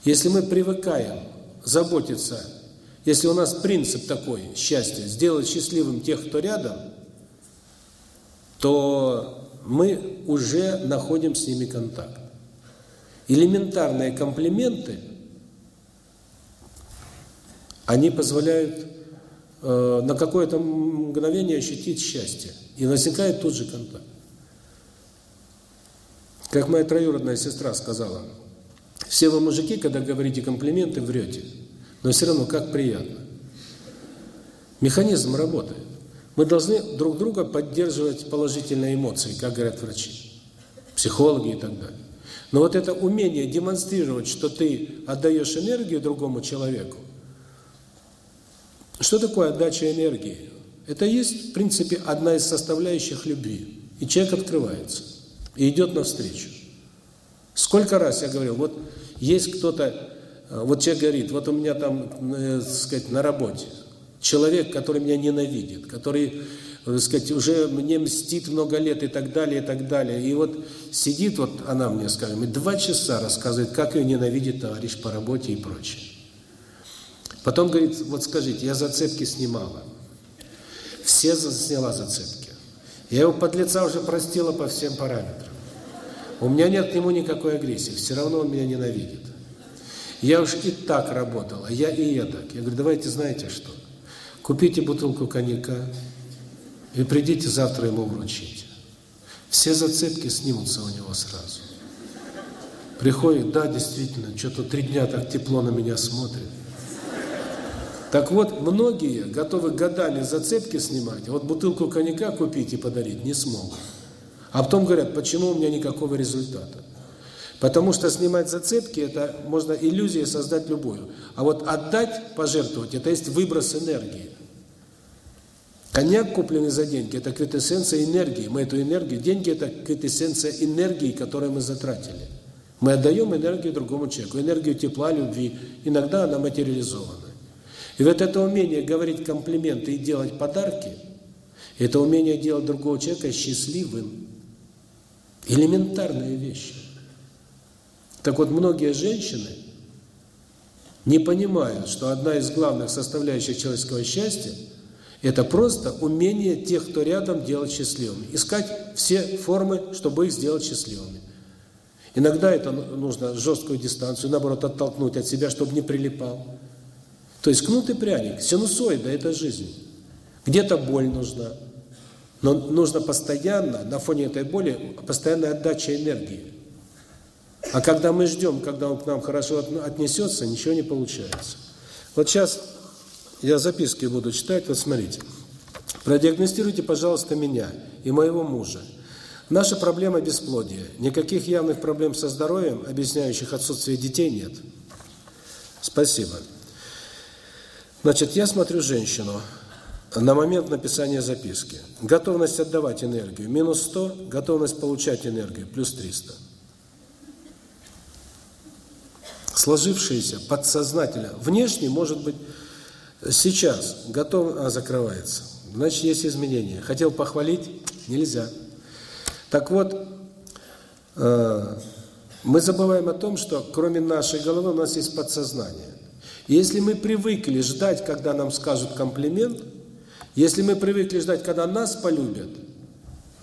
Если мы привыкаем заботиться, если у нас принцип такой, счастье, сделать счастливым тех, кто рядом, то мы уже находим с ними контакт. Элементарные комплименты, они позволяют э, на какое-то мгновение ощутить счастье. И возникает тут же контакт. Как моя троюродная сестра сказала, все вы мужики, когда говорите комплименты, врете. Но все равно как приятно. Механизм работает. Мы должны друг друга поддерживать положительные эмоции, как говорят врачи, психологи и так далее. Но вот это умение демонстрировать, что ты отдаешь энергию другому человеку, что такое отдача энергии? Это есть, в принципе, одна из составляющих любви. И человек открывается, и идет навстречу. Сколько раз я говорил, вот есть кто-то, э, вот человек говорит, вот у меня там, э, сказать, на работе, человек, который меня ненавидит, который, так сказать, уже мне мстит много лет и так далее, и так далее. И вот сидит вот она мне, скажем, и два часа рассказывает, как ее ненавидит товарищ по работе и прочее. Потом говорит, вот скажите, я зацепки снимала. Все сняла зацепки. Я его под лица уже простила по всем параметрам. У меня нет к нему никакой агрессии, все равно он меня ненавидит. Я уж и так работала, я и эдак. Я говорю, давайте знаете что? Купите бутылку коньяка и придите завтра ему вручить. Все зацепки снимутся у него сразу. Приходит, да, действительно, что-то три дня так тепло на меня смотрит. Так вот, многие готовы годами зацепки снимать, а вот бутылку коньяка купить и подарить не смогут. А потом говорят, почему у меня никакого результата? Потому что снимать зацепки – это можно иллюзией создать любую. А вот отдать, пожертвовать – это есть выброс энергии. Коньяк, купленный за деньги, это квитэссенция энергии. Мы эту энергию, деньги – это квитэссенция энергии, которую мы затратили. Мы отдаем энергию другому человеку, энергию тепла, любви. Иногда она материализована. И вот это умение говорить комплименты и делать подарки – это умение делать другого человека счастливым. Элементарные вещи. Так вот, многие женщины не понимают, что одна из главных составляющих человеческого счастья – это просто умение тех, кто рядом, делать счастливыми. Искать все формы, чтобы их сделать счастливыми. Иногда это нужно жесткую дистанцию, наоборот, оттолкнуть от себя, чтобы не прилипал. То есть кнут и пряник, синусоида – это жизнь. Где-то боль нужна. Но нужно постоянно, на фоне этой боли, постоянная отдача энергии. А когда мы ждем, когда он к нам хорошо отнесется, ничего не получается. Вот сейчас я записки буду читать, вот смотрите. Продиагностируйте, пожалуйста, меня и моего мужа. Наша проблема бесплодия. Никаких явных проблем со здоровьем, объясняющих отсутствие детей, нет. Спасибо. Значит, я смотрю женщину на момент написания записки. Готовность отдавать энергию – минус 100, готовность получать энергию – плюс 300. Сложившееся подсознательно. Внешне может быть Сейчас готов, а закрывается. Значит, есть изменения. Хотел похвалить, нельзя. Так вот, э, мы забываем о том, что кроме нашей головы у нас есть подсознание. Если мы привыкли ждать, когда нам скажут комплимент, если мы привыкли ждать, когда нас полюбят,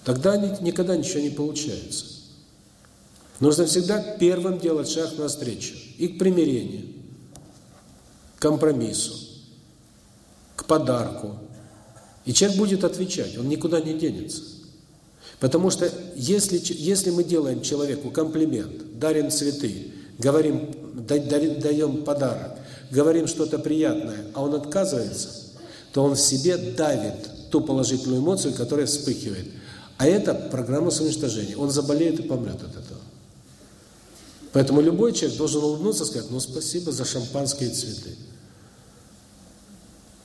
тогда никогда ничего не получается. Нужно всегда первым делать шаг навстречу и к примирению, к компромиссу к подарку. И человек будет отвечать, он никуда не денется. Потому что если, если мы делаем человеку комплимент, дарим цветы, говорим даем подарок, говорим что-то приятное, а он отказывается, то он в себе давит ту положительную эмоцию, которая вспыхивает. А это программа самоуничтожения. Он заболеет и помрет от этого. Поэтому любой человек должен улыбнуться и сказать, ну спасибо за шампанские цветы.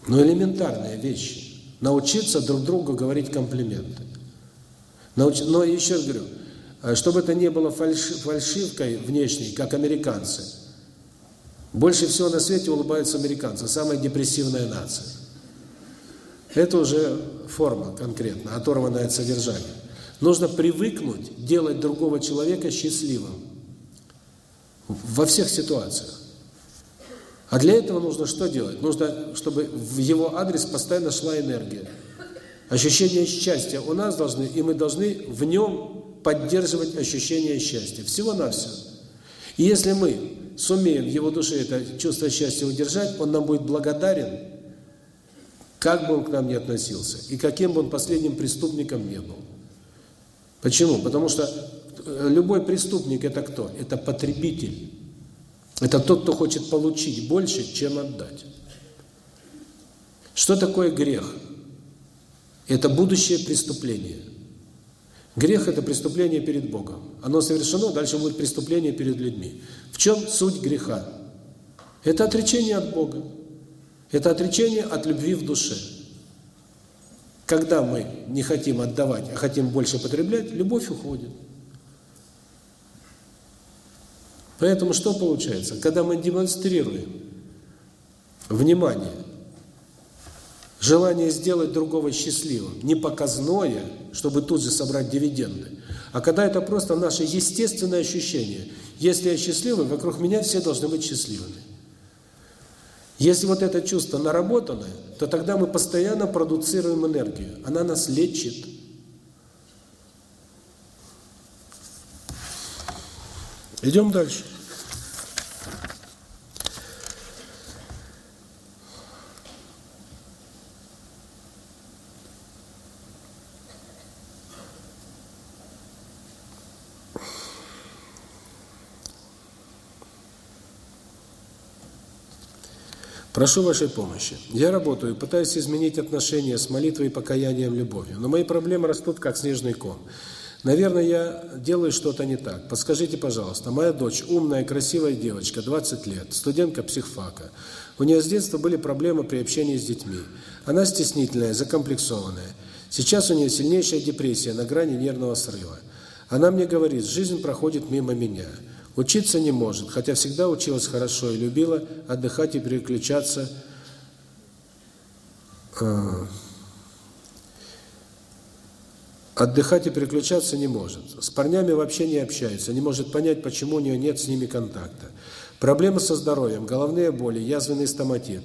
Но элементарные вещи. Научиться друг другу говорить комплименты. Науч... Но еще раз говорю, э, чтобы это не было фальш... фальшивкой внешней, как американцы. Больше всего на свете улыбаются американцы, самая депрессивная нация. Это уже форма конкретно, оторванная от содержания. Нужно привыкнуть делать другого человека счастливым. Во всех ситуациях. А для этого нужно что делать? Нужно, чтобы в его адрес постоянно шла энергия. Ощущение счастья у нас должны, и мы должны в нем поддерживать ощущение счастья. Всего-навсего. И если мы сумеем в его душе это чувство счастья удержать, он нам будет благодарен, как бы он к нам ни относился, и каким бы он последним преступником не был. Почему? Потому что э, любой преступник – это кто? Это потребитель. Это тот, кто хочет получить больше, чем отдать. Что такое грех? Это будущее преступление. Грех – это преступление перед Богом. Оно совершено, дальше будет преступление перед людьми. В чем суть греха? Это отречение от Бога. Это отречение от любви в душе. Когда мы не хотим отдавать, а хотим больше потреблять, любовь уходит. Поэтому что получается? Когда мы демонстрируем внимание, желание сделать другого счастливым, не показное, чтобы тут же собрать дивиденды, а когда это просто наше естественное ощущение. Если я счастливый, вокруг меня все должны быть счастливыми. Если вот это чувство наработанное, то тогда мы постоянно продуцируем энергию. Она нас лечит. Идем дальше. Прошу вашей помощи. Я работаю, пытаюсь изменить отношения с молитвой, покаянием, любовью. Но мои проблемы растут, как снежный ком. Наверное, я делаю что-то не так. Подскажите, пожалуйста, моя дочь умная, красивая девочка, 20 лет, студентка психфака. У нее с детства были проблемы при общении с детьми. Она стеснительная, закомплексованная. Сейчас у нее сильнейшая депрессия на грани нервного срыва. Она мне говорит, жизнь проходит мимо меня. Учиться не может, хотя всегда училась хорошо и любила отдыхать и переключаться э, Отдыхать и переключаться не может. С парнями вообще не общается, не может понять, почему у нее нет с ними контакта. Проблемы со здоровьем, головные боли, язвенный стоматит.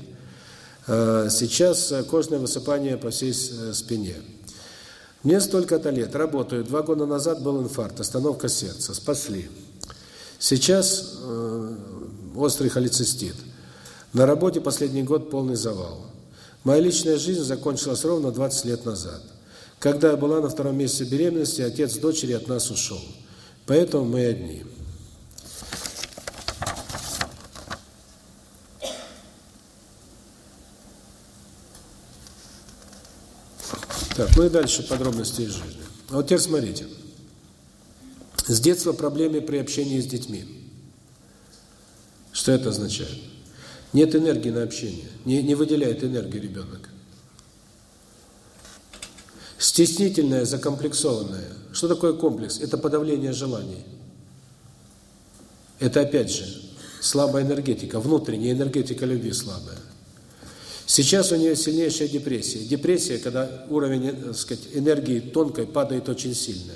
Э, сейчас кожное высыпание по всей э, спине. Мне столько-то лет, работаю. Два года назад был инфаркт, остановка сердца. Спасли. Сейчас э, острый холецистит. На работе последний год полный завал. Моя личная жизнь закончилась ровно 20 лет назад. Когда я была на втором месяце беременности, отец дочери от нас ушел. Поэтому мы одни. Так, ну и дальше подробности из жизни. А вот теперь смотрите. С детства проблемы при общении с детьми. Что это означает? Нет энергии на общение, не, не выделяет энергию ребенок. Стеснительное, закомплексованное. Что такое комплекс? Это подавление желаний. Это опять же слабая энергетика, внутренняя энергетика любви слабая. Сейчас у нее сильнейшая депрессия. Депрессия, когда уровень, э, так сказать, энергии тонкой падает очень сильно.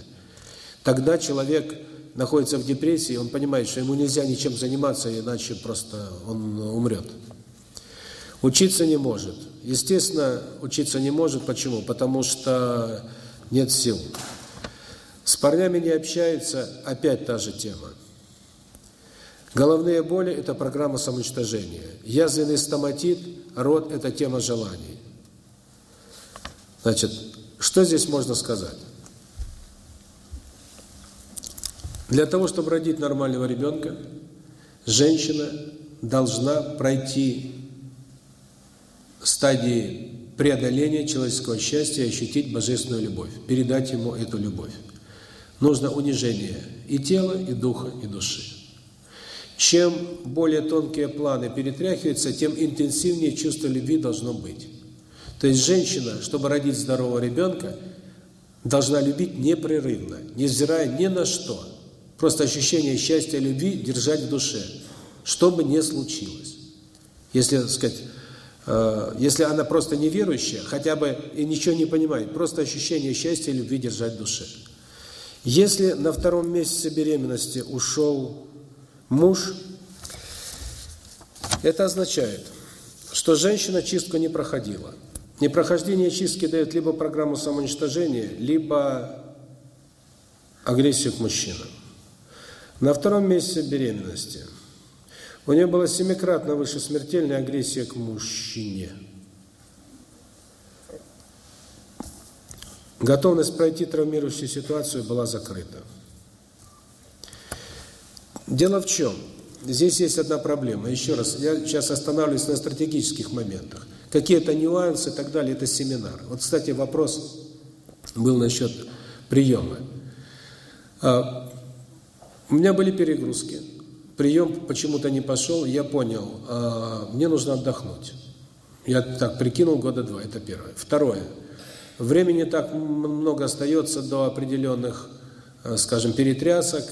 Тогда человек находится в депрессии, он понимает, что ему нельзя ничем заниматься, иначе просто он умрет. Учиться не может. Естественно, учиться не может. Почему? Потому что нет сил. С парнями не общается, опять та же тема. Головные боли – это программа самоуничтожения. Язвенный стоматит, рот – это тема желаний. Значит, что здесь можно сказать? Для того, чтобы родить нормального ребенка, женщина должна пройти стадии преодоления человеческого счастья ощутить божественную любовь, передать ему эту любовь. Нужно унижение и тела, и духа, и души. Чем более тонкие планы перетряхиваются, тем интенсивнее чувство любви должно быть. То есть женщина, чтобы родить здорового ребенка, должна любить непрерывно, невзирая ни на что. Просто ощущение счастья, любви держать в душе, что бы ни случилось. Если, так сказать, если она просто неверующая, хотя бы и ничего не понимает, просто ощущение счастья и любви держать в душе. Если на втором месяце беременности ушел муж, это означает, что женщина чистку не проходила. Непрохождение чистки дает либо программу самоуничтожения, либо агрессию к мужчинам. На втором месяце беременности у нее была семикратно выше смертельная агрессия к мужчине. Готовность пройти травмирующую ситуацию была закрыта. Дело в чем? Здесь есть одна проблема. Еще раз, я сейчас останавливаюсь на стратегических моментах. Какие-то нюансы и так далее – это семинар. Вот, кстати, вопрос был насчет приема. А, у меня были перегрузки. Прием почему-то не пошел, я понял, а, мне нужно отдохнуть. Я так прикинул года два, это первое. Второе. Времени так много остается до определенных, а, скажем, перетрясок,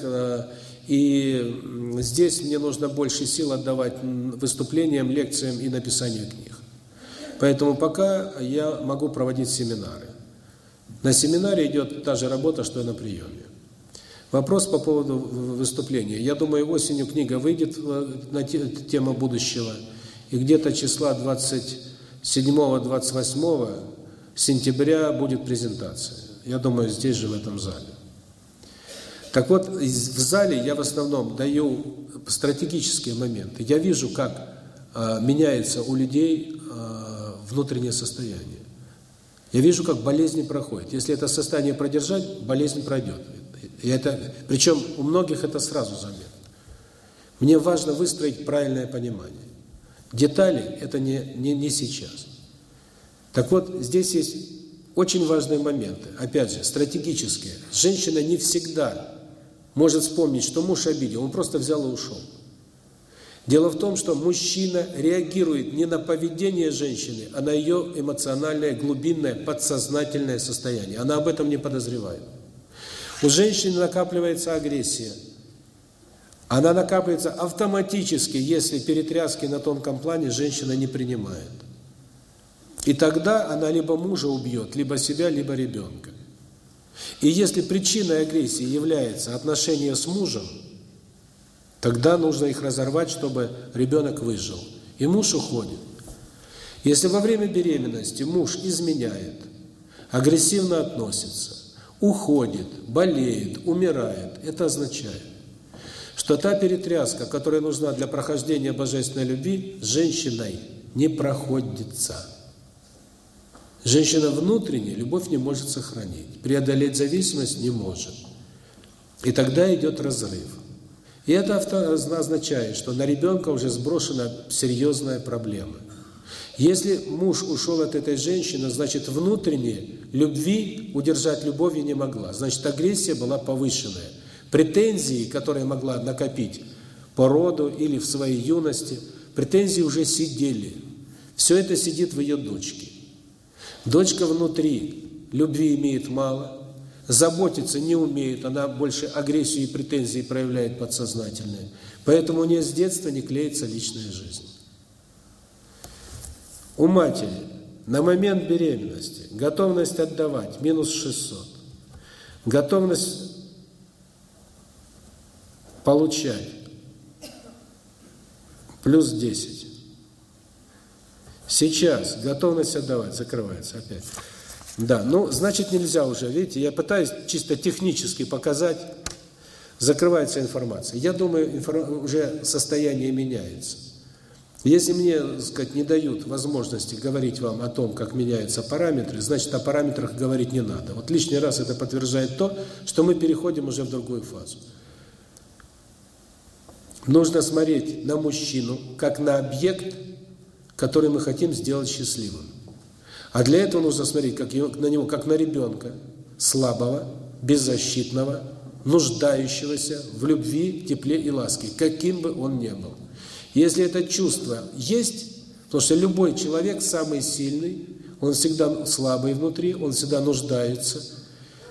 и здесь мне нужно больше сил отдавать выступлениям, лекциям и написанию книг. Поэтому пока я могу проводить семинары. На семинаре идет та же работа, что и на приеме. Вопрос по поводу выступления. Я думаю, осенью книга выйдет на тему будущего, и где-то числа 27-28 сентября будет презентация. Я думаю, здесь же, в этом зале. Так вот, в зале я в основном даю стратегические моменты. Я вижу, как э, меняется у людей э, внутреннее состояние. Я вижу, как болезни проходят. Если это состояние продержать, болезнь пройдет. И это, причем у многих это сразу заметно. Мне важно выстроить правильное понимание. Детали – это не, не, не сейчас. Так вот, здесь есть очень важные моменты. Опять же, стратегические. Женщина не всегда может вспомнить, что муж обидел, он просто взял и ушел. Дело в том, что мужчина реагирует не на поведение женщины, а на ее эмоциональное, глубинное, подсознательное состояние. Она об этом не подозревает. У женщины накапливается агрессия. Она накапливается автоматически, если перетряски на тонком плане женщина не принимает. И тогда она либо мужа убьет, либо себя, либо ребенка. И если причиной агрессии является отношение с мужем, тогда нужно их разорвать, чтобы ребенок выжил. И муж уходит. Если во время беременности муж изменяет, агрессивно относится, уходит, болеет, умирает, это означает, что та перетряска, которая нужна для прохождения божественной любви, женщиной не проходится. Женщина внутренне любовь не может сохранить, преодолеть зависимость не может. И тогда идет разрыв. И это означает, что на ребенка уже сброшена серьезная проблема. Если муж ушел от этой женщины, значит внутренне любви удержать любовью не могла. Значит агрессия была повышенная. Претензии, которые могла накопить по роду или в своей юности, претензии уже сидели. Все это сидит в ее дочке. Дочка внутри любви имеет мало, заботиться не умеет, она больше агрессию и претензии проявляет подсознательные. Поэтому у нее с детства не клеится личная жизнь. У матери на момент беременности готовность отдавать минус 600, готовность получать плюс 10. Сейчас готовность отдавать закрывается опять. Да, ну, значит, нельзя уже, видите, я пытаюсь чисто технически показать, закрывается информация. Я думаю, уже состояние меняется. Если мне, так сказать, не дают возможности говорить вам о том, как меняются параметры, значит, о параметрах говорить не надо. Вот лишний раз это подтверждает то, что мы переходим уже в другую фазу. Нужно смотреть на мужчину как на объект, который мы хотим сделать счастливым. А для этого нужно смотреть как на него как на ребенка, слабого, беззащитного, нуждающегося в любви, тепле и ласке, каким бы он ни был. Если это чувство есть, потому что любой человек самый сильный, он всегда слабый внутри, он всегда нуждается,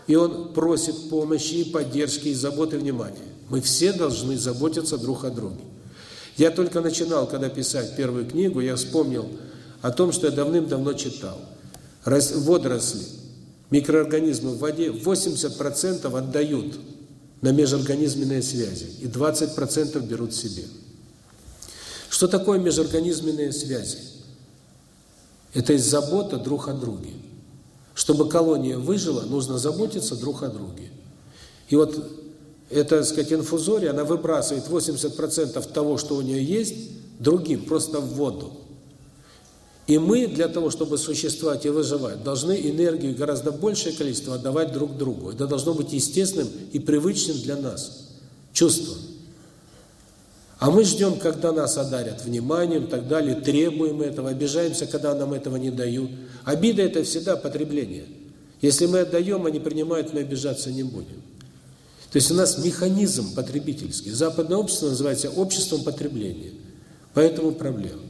и он просит помощи, и поддержки, и заботы, и внимания. Мы все должны заботиться друг о друге. Я только начинал, когда писать первую книгу, я вспомнил о том, что я давным-давно читал. Водоросли, микроорганизмы в воде 80% отдают на межорганизменные связи и 20% берут себе. Что такое межорганизменные связи? Это есть забота друг о друге. Чтобы колония выжила, нужно заботиться друг о друге. И вот эта, так сказать, инфузория, она выбрасывает 80% того, что у нее есть, другим, просто в воду. И мы для того, чтобы существовать и выживать, должны энергию гораздо большее количество отдавать друг другу. Это должно быть естественным и привычным для нас чувством. А мы ждем, когда нас одарят вниманием, так далее, требуем этого, обижаемся, когда нам этого не дают. Обида – это всегда потребление. Если мы отдаем, они принимают, мы обижаться не будем. То есть у нас механизм потребительский. Западное общество называется обществом потребления. Поэтому проблема.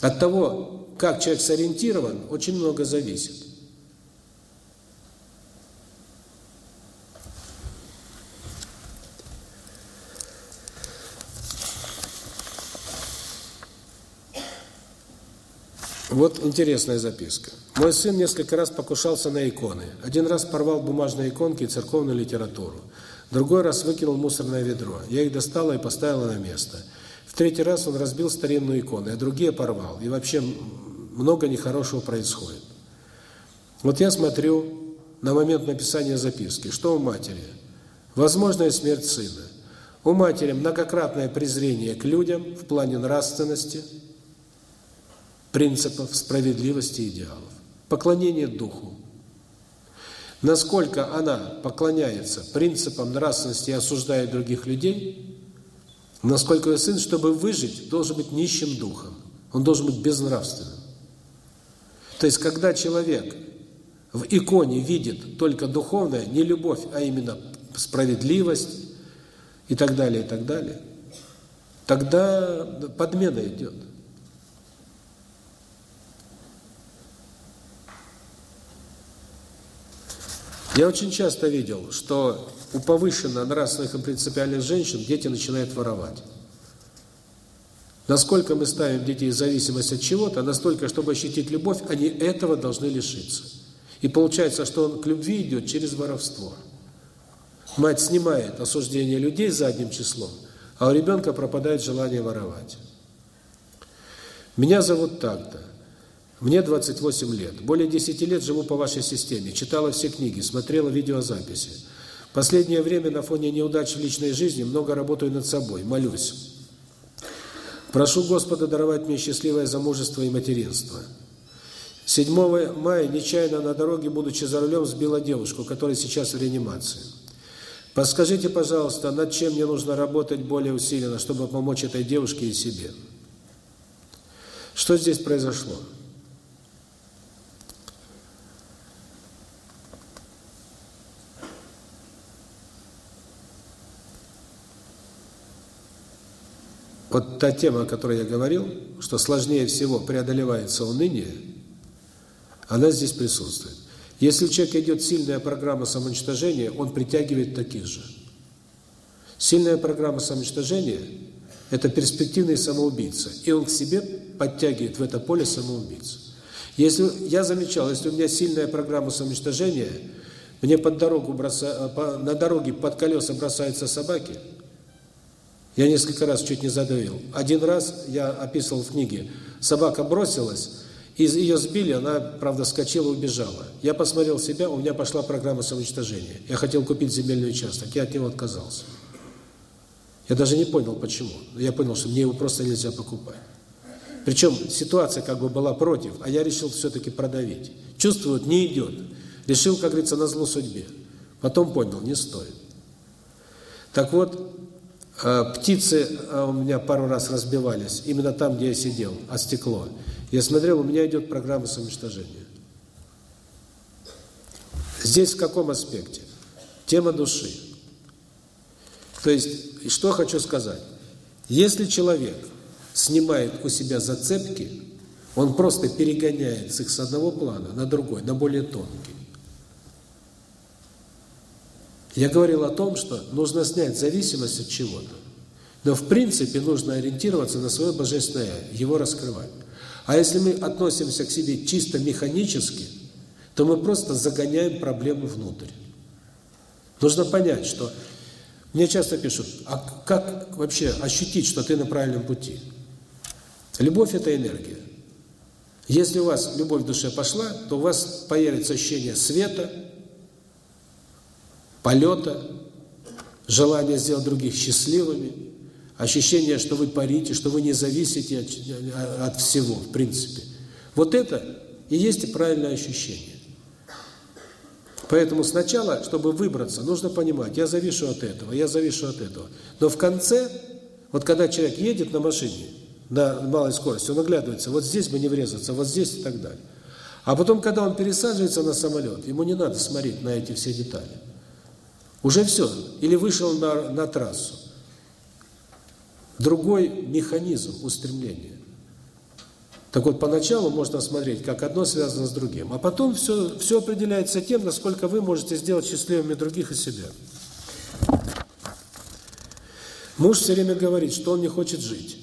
От того, как человек сориентирован, очень много зависит. Вот интересная записка. Мой сын несколько раз покушался на иконы. Один раз порвал бумажные иконки и церковную литературу. Другой раз выкинул мусорное ведро. Я их достала и поставила на место. В третий раз он разбил старинную икону, а другие порвал. И вообще много нехорошего происходит. Вот я смотрю на момент написания записки. Что у матери? Возможная смерть сына. У матери многократное презрение к людям в плане нравственности – принципов справедливости идеалов. Поклонение духу. Насколько она поклоняется принципам нравственности и осуждает других людей, насколько ее сын, чтобы выжить, должен быть нищим духом. Он должен быть безнравственным. То есть, когда человек в иконе видит только духовное, не любовь, а именно справедливость и так далее, и так далее, тогда подмена идет. Я очень часто видел, что у повышенно нравственных и принципиальных женщин дети начинают воровать. Насколько мы ставим детей в зависимость от чего-то, настолько, чтобы ощутить любовь, они этого должны лишиться. И получается, что он к любви идет через воровство. Мать снимает осуждение людей задним числом, а у ребенка пропадает желание воровать. Меня зовут так-то. Мне 28 лет. Более 10 лет живу по вашей системе. Читала все книги, смотрела видеозаписи. Последнее время на фоне неудач в личной жизни много работаю над собой, молюсь. Прошу Господа даровать мне счастливое замужество и материнство. 7 мая нечаянно на дороге, будучи за рулем, сбила девушку, которая сейчас в реанимации. Подскажите, пожалуйста, над чем мне нужно работать более усиленно, чтобы помочь этой девушке и себе? Что здесь произошло? Вот та тема, о которой я говорил, что сложнее всего преодолевается уныние, она здесь присутствует. Если у человека идет сильная программа самоуничтожения, он притягивает таких же. Сильная программа самоуничтожения – это перспективный самоубийца, и он к себе подтягивает в это поле самоубийцу. Если я замечал, если у меня сильная программа самоуничтожения, мне под дорогу броса, на дороге под колеса бросаются собаки – я несколько раз чуть не задавил. Один раз я описывал в книге, собака бросилась, из ее сбили, она, правда, скочила и убежала. Я посмотрел себя, у меня пошла программа самоуничтожения. Я хотел купить земельный участок, я от него отказался. Я даже не понял, почему. Я понял, что мне его просто нельзя покупать. Причем ситуация как бы была против, а я решил все-таки продавить. Чувствует, не идет. Решил, как говорится, на зло судьбе. Потом понял, не стоит. Так вот, птицы э, у меня пару раз разбивались, именно там, где я сидел, а стекло. Я смотрел, у меня идет программа самоуничтожения. Здесь в каком аспекте? Тема души. То есть, что хочу сказать. Если человек снимает у себя зацепки, он просто перегоняет их с одного плана на другой, на более тонкий. Я говорил о том, что нужно снять зависимость от чего-то. Но в принципе нужно ориентироваться на свое Божественное его раскрывать. А если мы относимся к себе чисто механически, то мы просто загоняем проблему внутрь. Нужно понять, что... Мне часто пишут, а как вообще ощутить, что ты на правильном пути? Любовь – это энергия. Если у вас любовь в душе пошла, то у вас появится ощущение света, полета, желание сделать других счастливыми, ощущение, что вы парите, что вы не зависите от, от всего, в принципе. Вот это и есть правильное ощущение. Поэтому сначала, чтобы выбраться, нужно понимать, я завишу от этого, я завишу от этого. Но в конце, вот когда человек едет на машине, на малой скорости, он оглядывается, вот здесь бы не врезаться, вот здесь и так далее. А потом, когда он пересаживается на самолет, ему не надо смотреть на эти все детали. Уже все. Или вышел на, на трассу. Другой механизм устремления. Так вот, поначалу можно смотреть, как одно связано с другим. А потом все, все определяется тем, насколько вы можете сделать счастливыми других и себя. Муж все время говорит, что он не хочет жить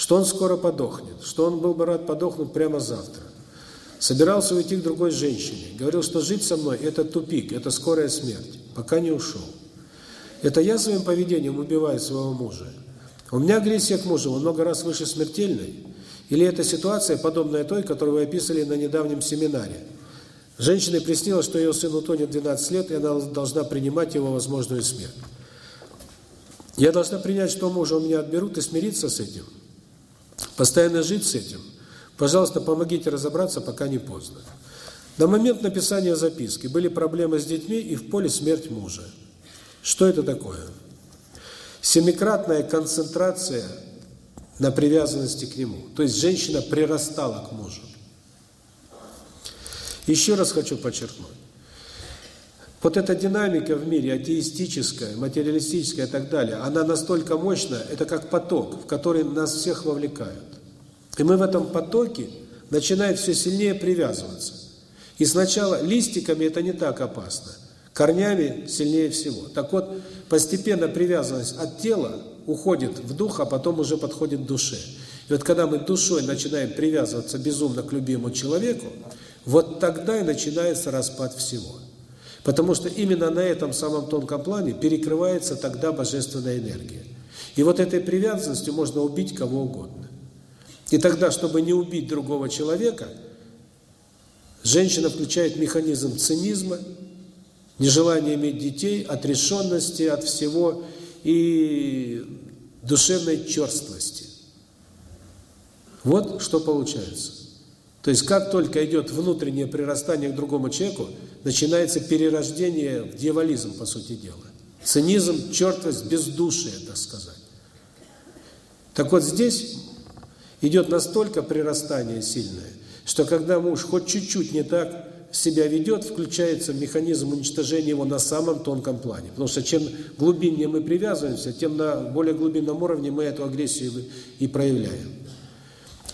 что он скоро подохнет, что он был бы рад подохнуть прямо завтра. Собирался уйти к другой женщине. Говорил, что жить со мной – это тупик, это скорая смерть. Пока не ушел. Это я своим поведением убиваю своего мужа. У меня агрессия к мужу много раз выше смертельной. Или это ситуация, подобная той, которую вы описали на недавнем семинаре. Женщине приснилось, что ее сын утонет 12 лет, и она должна принимать его возможную смерть. Я должна принять, что мужа у меня отберут, и смириться с этим – постоянно жить с этим, пожалуйста, помогите разобраться, пока не поздно. На момент написания записки были проблемы с детьми и в поле смерть мужа. Что это такое? Семикратная концентрация на привязанности к нему. То есть женщина прирастала к мужу. Еще раз хочу подчеркнуть. Вот эта динамика в мире, атеистическая, материалистическая и так далее, она настолько мощная, это как поток, в который нас всех вовлекают. И мы в этом потоке начинаем все сильнее привязываться. И сначала листиками это не так опасно, корнями сильнее всего. Так вот, постепенно привязанность от тела уходит в дух, а потом уже подходит к душе. И вот когда мы душой начинаем привязываться безумно к любимому человеку, вот тогда и начинается распад всего. Потому что именно на этом самом тонком плане перекрывается тогда божественная энергия. И вот этой привязанностью можно убить кого угодно. И тогда, чтобы не убить другого человека, женщина включает механизм цинизма, нежелание иметь детей, отрешенности от всего и душевной черствости. Вот что получается. То есть, как только идет внутреннее прирастание к другому человеку, начинается перерождение в дьяволизм, по сути дела. Цинизм, чертость, бездушие, так сказать. Так вот здесь идет настолько прирастание сильное, что когда муж хоть чуть-чуть не так себя ведет, включается механизм уничтожения его на самом тонком плане. Потому что чем глубиннее мы привязываемся, тем на более глубинном уровне мы эту агрессию и проявляем.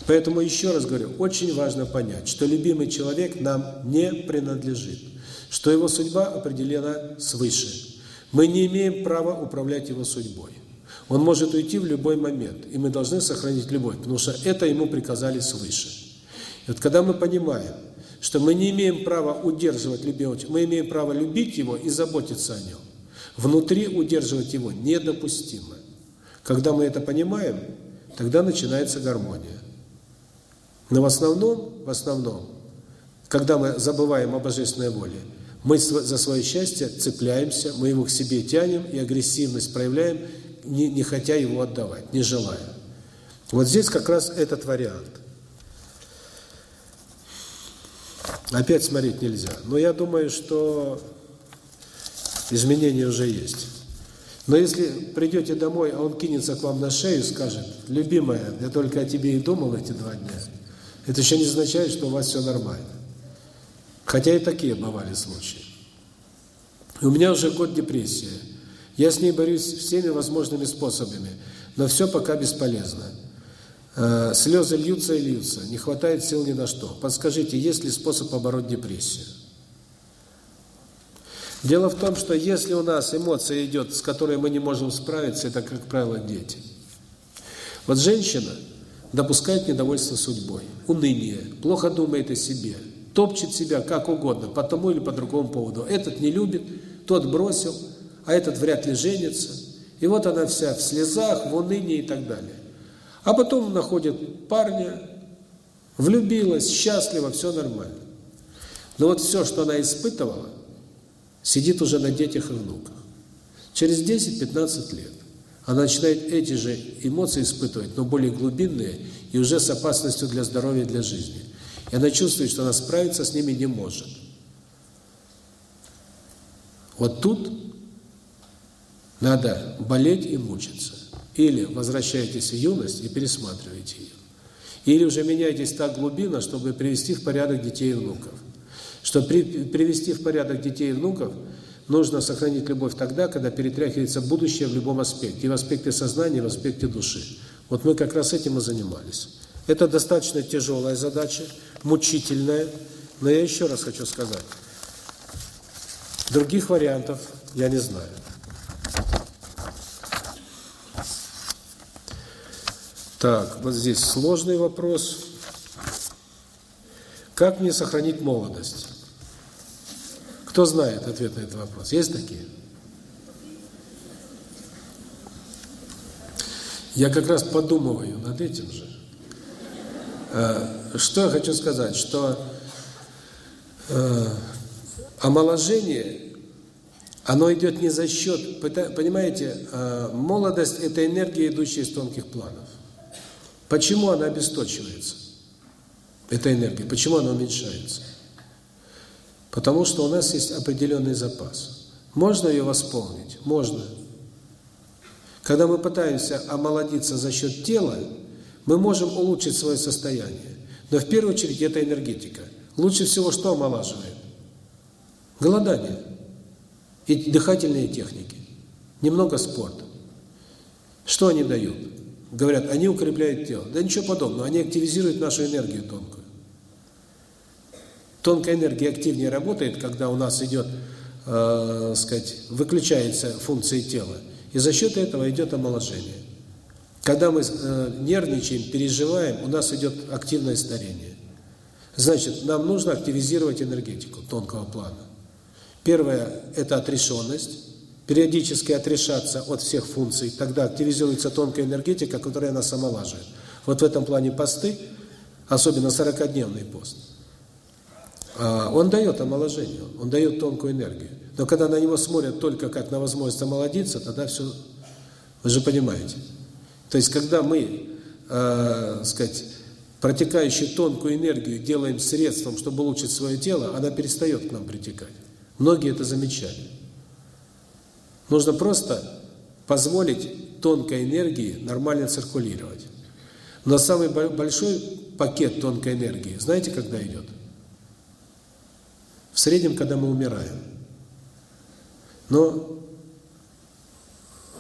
Поэтому еще раз говорю, очень важно понять, что любимый человек нам не принадлежит, что его судьба определена свыше. Мы не имеем права управлять его судьбой. Он может уйти в любой момент, и мы должны сохранить любовь, потому что это ему приказали свыше. Вот когда мы понимаем, что мы не имеем права удерживать любимого мы имеем право любить его и заботиться о нем. Внутри удерживать его недопустимо. Когда мы это понимаем, тогда начинается гармония. Но в основном, в основном, когда мы забываем о божественной воле, мы за свое счастье цепляемся, мы его к себе тянем и агрессивность проявляем, не, не хотя его отдавать, не желая. Вот здесь как раз этот вариант. Опять смотреть нельзя. Но я думаю, что изменения уже есть. Но если придете домой, а он кинется к вам на шею и скажет, любимая, я только о тебе и думал эти два дня, это еще не означает, что у вас все нормально. Хотя и такие бывали случаи. У меня уже год депрессия. Я с ней борюсь всеми возможными способами, но все пока бесполезно. Э, слезы льются и льются, не хватает сил ни на что. Подскажите, есть ли способ побороть депрессию? Дело в том, что если у нас эмоция идет, с которой мы не можем справиться, это, как правило, дети. Вот женщина допускает недовольство судьбой, уныние, плохо думает о себе, топчет себя как угодно, по тому или по другому поводу. Этот не любит, тот бросил, а этот вряд ли женится. И вот она вся в слезах, в унынии и так далее. А потом находит парня, влюбилась, счастлива, все нормально. Но вот все, что она испытывала, сидит уже на детях и внуках. Через 10-15 лет она начинает эти же эмоции испытывать, но более глубинные и уже с опасностью для здоровья для жизни. И она чувствует, что она справиться с ними не может. Вот тут надо болеть и мучиться. Или возвращаетесь в юность и пересматриваете ее. Или уже меняйтесь так глубинно, чтобы привести в порядок детей и внуков. Чтобы при, привести в порядок детей и внуков, нужно сохранить любовь тогда, когда перетряхивается будущее в любом аспекте. И в аспекте сознания, и в аспекте души. Вот мы как раз этим и занимались. Это достаточно тяжелая задача, мучительная, но я еще раз хочу сказать, других вариантов я не знаю. Так, вот здесь сложный вопрос. Как мне сохранить молодость? Кто знает ответ на этот вопрос? Есть такие? Я как раз подумываю над этим же. Э, что я хочу сказать, что э, омоложение, оно идет не за счет, понимаете, э, молодость – это энергия, идущая из тонких планов. Почему она обесточивается, эта энергия, почему она уменьшается? Потому что у нас есть определенный запас. Можно ее восполнить? Можно. Когда мы пытаемся омолодиться за счет тела, мы можем улучшить свое состояние. Но в первую очередь это энергетика. Лучше всего что омолаживает? Голодание. И дыхательные техники. Немного спорта. Что они дают? Говорят, они укрепляют тело. Да ничего подобного. Они активизируют нашу энергию тонкую. Тонкая энергия активнее работает, когда у нас идет, э, сказать, выключается функции тела. И за счет этого идет омоложение. Когда мы э, нервничаем, переживаем, у нас идет активное старение. Значит, нам нужно активизировать энергетику тонкого плана. Первое – это отрешенность. Периодически отрешаться от всех функций. Тогда активизируется тонкая энергетика, которая нас омолаживает. Вот в этом плане посты, особенно 40-дневный пост – а, он дает омоложение, он дает тонкую энергию. Но когда на него смотрят только как на возможность омолодиться, тогда все, вы же понимаете. То есть, когда мы, э, сказать, протекающую тонкую энергию делаем средством, чтобы улучшить свое тело, она перестает к нам притекать. Многие это замечали. Нужно просто позволить тонкой энергии нормально циркулировать. Но самый большой пакет тонкой энергии, знаете, когда идет? В среднем, когда мы умираем. Но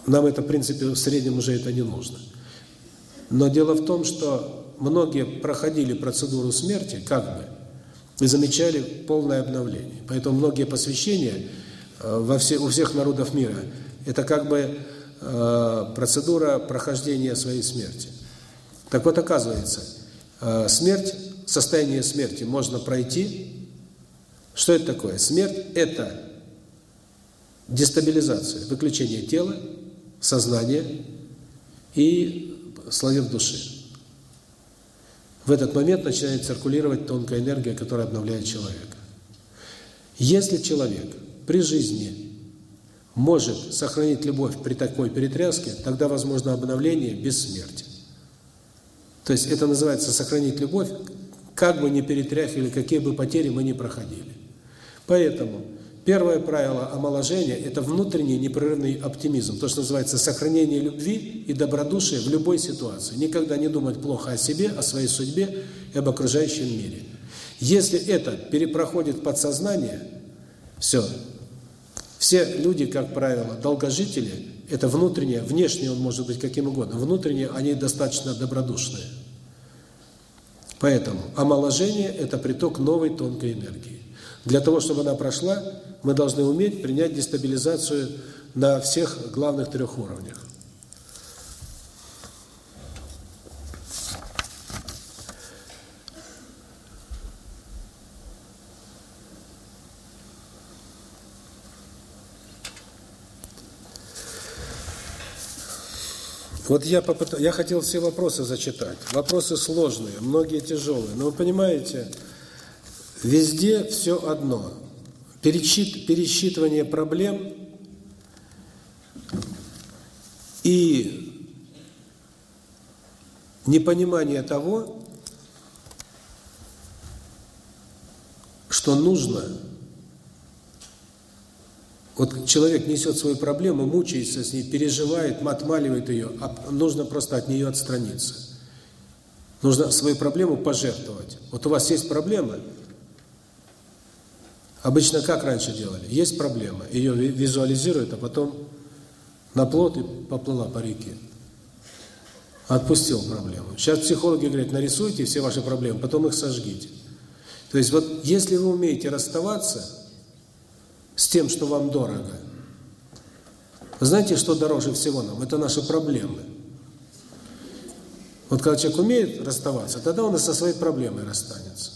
нам это, в принципе, в среднем уже это не нужно. Но дело в том, что многие проходили процедуру смерти, как бы, и замечали полное обновление. Поэтому многие посвящения во все, у всех народов мира – это как бы э, процедура прохождения своей смерти. Так вот, оказывается, э, смерть, состояние смерти можно пройти, что это такое? Смерть – это дестабилизация, выключение тела, сознания и слоев души. В этот момент начинает циркулировать тонкая энергия, которая обновляет человека. Если человек при жизни может сохранить любовь при такой перетряске, тогда возможно обновление без смерти. То есть это называется сохранить любовь, как бы ни перетряхивали, какие бы потери мы ни проходили. Поэтому Первое правило омоложения – это внутренний непрерывный оптимизм, то, что называется сохранение любви и добродушия в любой ситуации. Никогда не думать плохо о себе, о своей судьбе и об окружающем мире. Если это перепроходит подсознание, все. Все люди, как правило, долгожители, это внутреннее, внешне он может быть каким угодно, внутренне они достаточно добродушные. Поэтому омоложение – это приток новой тонкой энергии. Для того, чтобы она прошла, мы должны уметь принять дестабилизацию на всех главных трех уровнях. Вот я попытал, я хотел все вопросы зачитать. Вопросы сложные, многие тяжелые. Но вы понимаете, везде все одно. Пересчит, пересчитывание проблем и непонимание того, что нужно вот человек несет свою проблему, мучается с ней, переживает, отмаливает ее, а нужно просто от нее отстраниться. Нужно свою проблему пожертвовать. Вот у вас есть проблема. Обычно как раньше делали? Есть проблема, ее визуализируют, а потом на плот и поплыла по реке. Отпустил проблему. Сейчас психологи говорят, нарисуйте все ваши проблемы, потом их сожгите. То есть вот если вы умеете расставаться с тем, что вам дорого. знаете, что дороже всего нам? Это наши проблемы. Вот когда человек умеет расставаться, тогда он и со своей проблемой расстанется.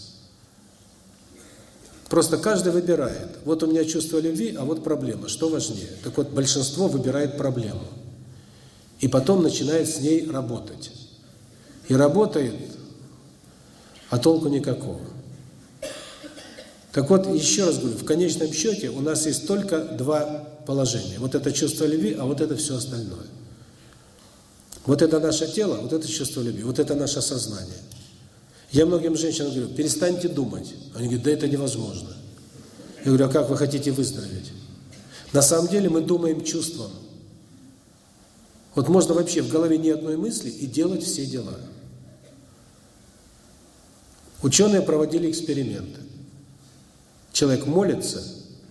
Просто каждый выбирает. Вот у меня чувство любви, а вот проблема. Что важнее? Так вот, большинство выбирает проблему. И потом начинает с ней работать. И работает, а толку никакого. Так вот, еще раз говорю, в конечном счете у нас есть только два положения. Вот это чувство любви, а вот это все остальное. Вот это наше тело, вот это чувство любви, вот это наше сознание. Я многим женщинам говорю, перестаньте думать. Они говорят, да это невозможно. Я говорю, а как вы хотите выздороветь? На самом деле мы думаем чувством. Вот можно вообще в голове ни одной мысли и делать все дела. Ученые проводили эксперименты. Человек молится,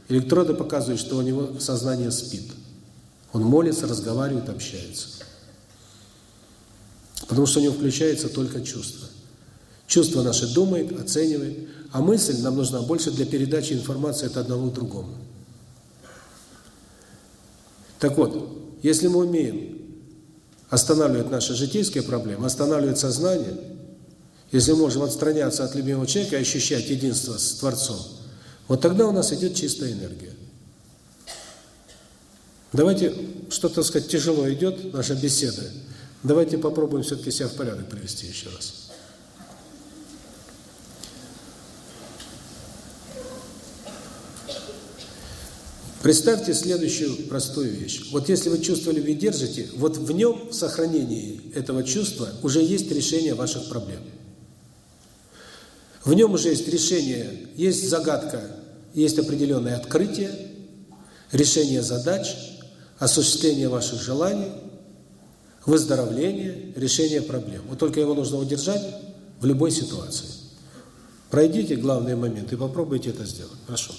электроды показывают, что у него сознание спит. Он молится, разговаривает, общается. Потому что у него включается только чувство. Чувство наше думает, оценивает, а мысль нам нужна больше для передачи информации от одного к другому. Так вот, если мы умеем останавливать наши житейские проблемы, останавливать сознание, если мы можем отстраняться от любимого человека и ощущать единство с Творцом, вот тогда у нас идет чистая энергия. Давайте, что-то сказать, тяжело идет наша беседа. Давайте попробуем все-таки себя в порядок привести еще раз. Представьте следующую простую вещь. Вот если вы чувство любви держите, вот в нем, в сохранении этого чувства, уже есть решение ваших проблем. В нем уже есть решение, есть загадка есть определенное открытие, решение задач, осуществление ваших желаний, выздоровление, решение проблем. Вот только его нужно удержать в любой ситуации. Пройдите главные моменты и попробуйте это сделать. Прошу.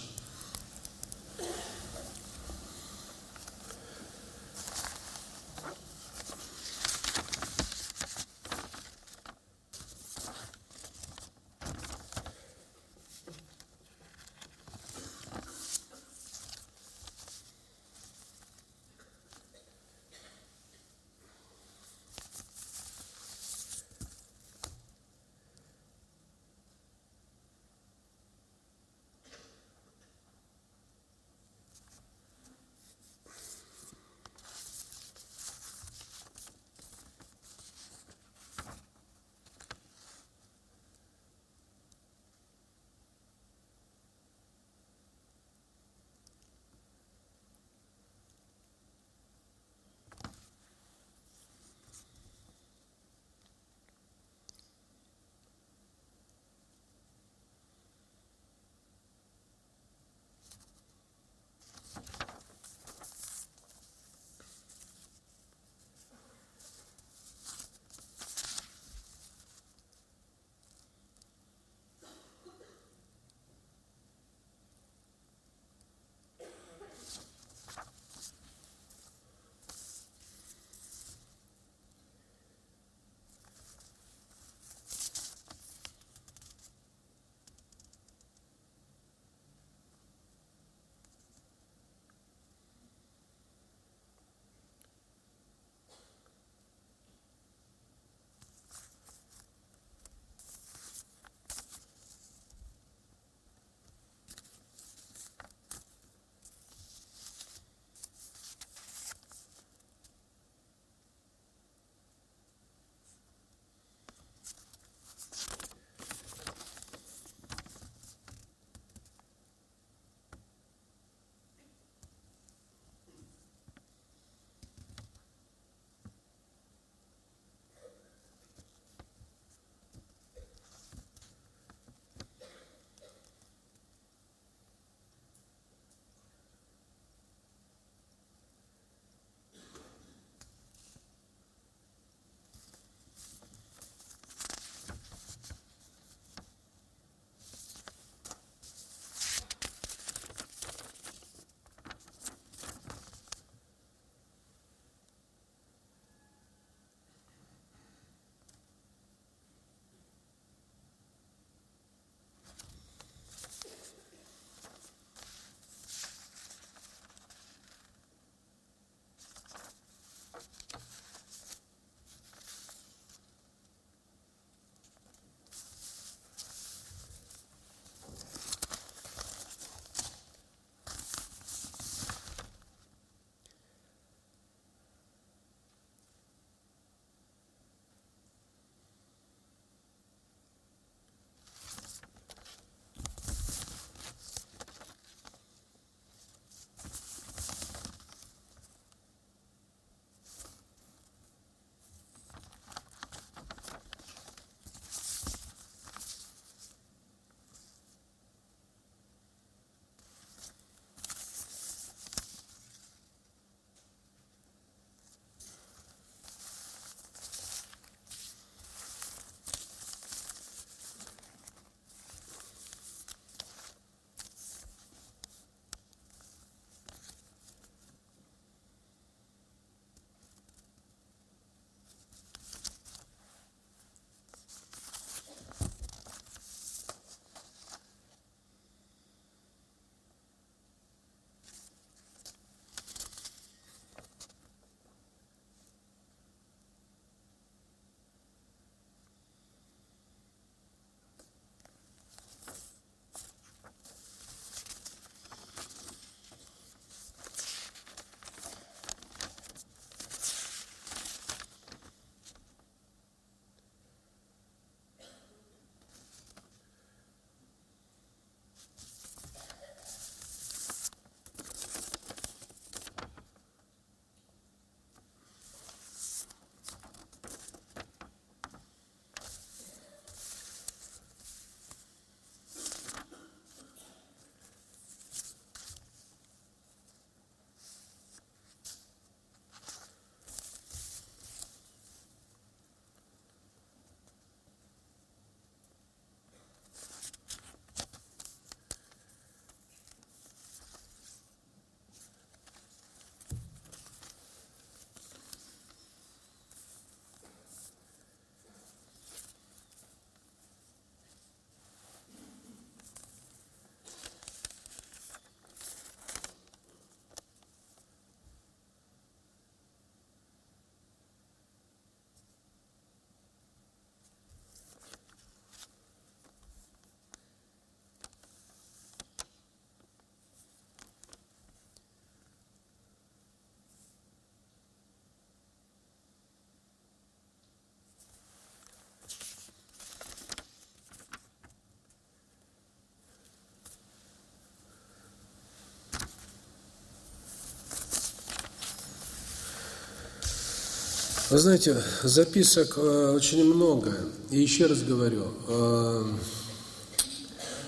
Вы знаете, записок э, очень много. И еще раз говорю, э,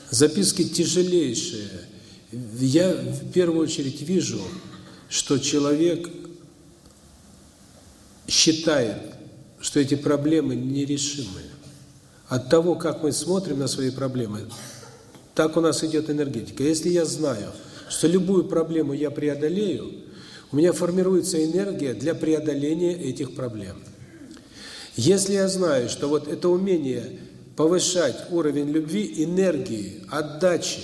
записки тяжелейшие. Я в первую очередь вижу, что человек считает, что эти проблемы нерешимы. От того, как мы смотрим на свои проблемы, так у нас идет энергетика. Если я знаю, что любую проблему я преодолею, у меня формируется энергия для преодоления этих проблем. Если я знаю, что вот это умение повышать уровень любви, энергии, отдачи,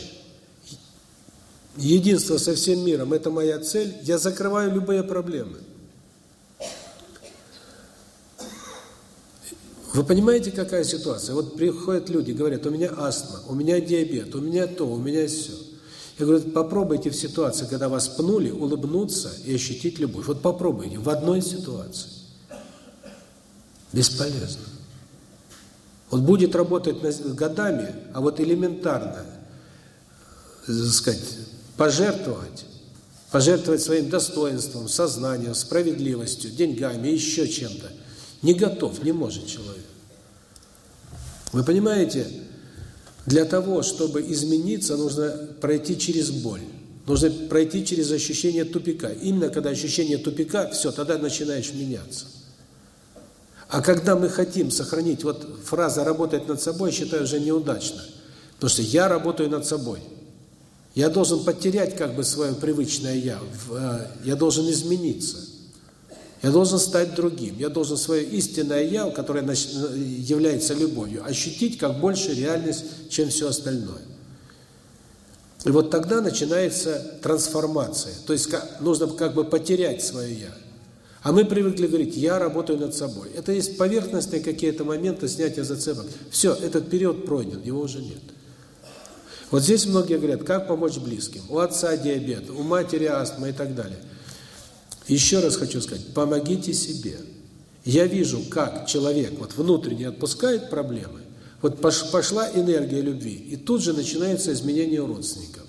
единства со всем миром – это моя цель, я закрываю любые проблемы. Вы понимаете, какая ситуация? Вот приходят люди, говорят, у меня астма, у меня диабет, у меня то, у меня все. Я говорю, попробуйте в ситуации, когда вас пнули, улыбнуться и ощутить любовь. Вот попробуйте в одной ситуации. Бесполезно. Вот будет работать годами, а вот элементарно, так сказать, пожертвовать, пожертвовать своим достоинством, сознанием, справедливостью, деньгами, еще чем-то, не готов, не может человек. Вы понимаете, для того, чтобы измениться, нужно пройти через боль. Нужно пройти через ощущение тупика. Именно когда ощущение тупика, все, тогда начинаешь меняться. А когда мы хотим сохранить, вот фраза «работать над собой» считаю уже неудачно. Потому что я работаю над собой. Я должен потерять как бы свое привычное «я». Э, я должен измениться. Я должен стать другим. Я должен свое истинное «я», которое является любовью, ощутить как больше реальность, чем все остальное. И вот тогда начинается трансформация. То есть нужно как бы потерять свое «я». А мы привыкли говорить «я работаю над собой». Это есть поверхностные какие-то моменты снятия зацепок. Все, этот период пройден, его уже нет. Вот здесь многие говорят, как помочь близким. У отца диабет, у матери астма и так далее. Еще раз хочу сказать, помогите себе. Я вижу, как человек вот внутренне отпускает проблемы, вот пошла энергия любви, и тут же начинается изменение у родственников.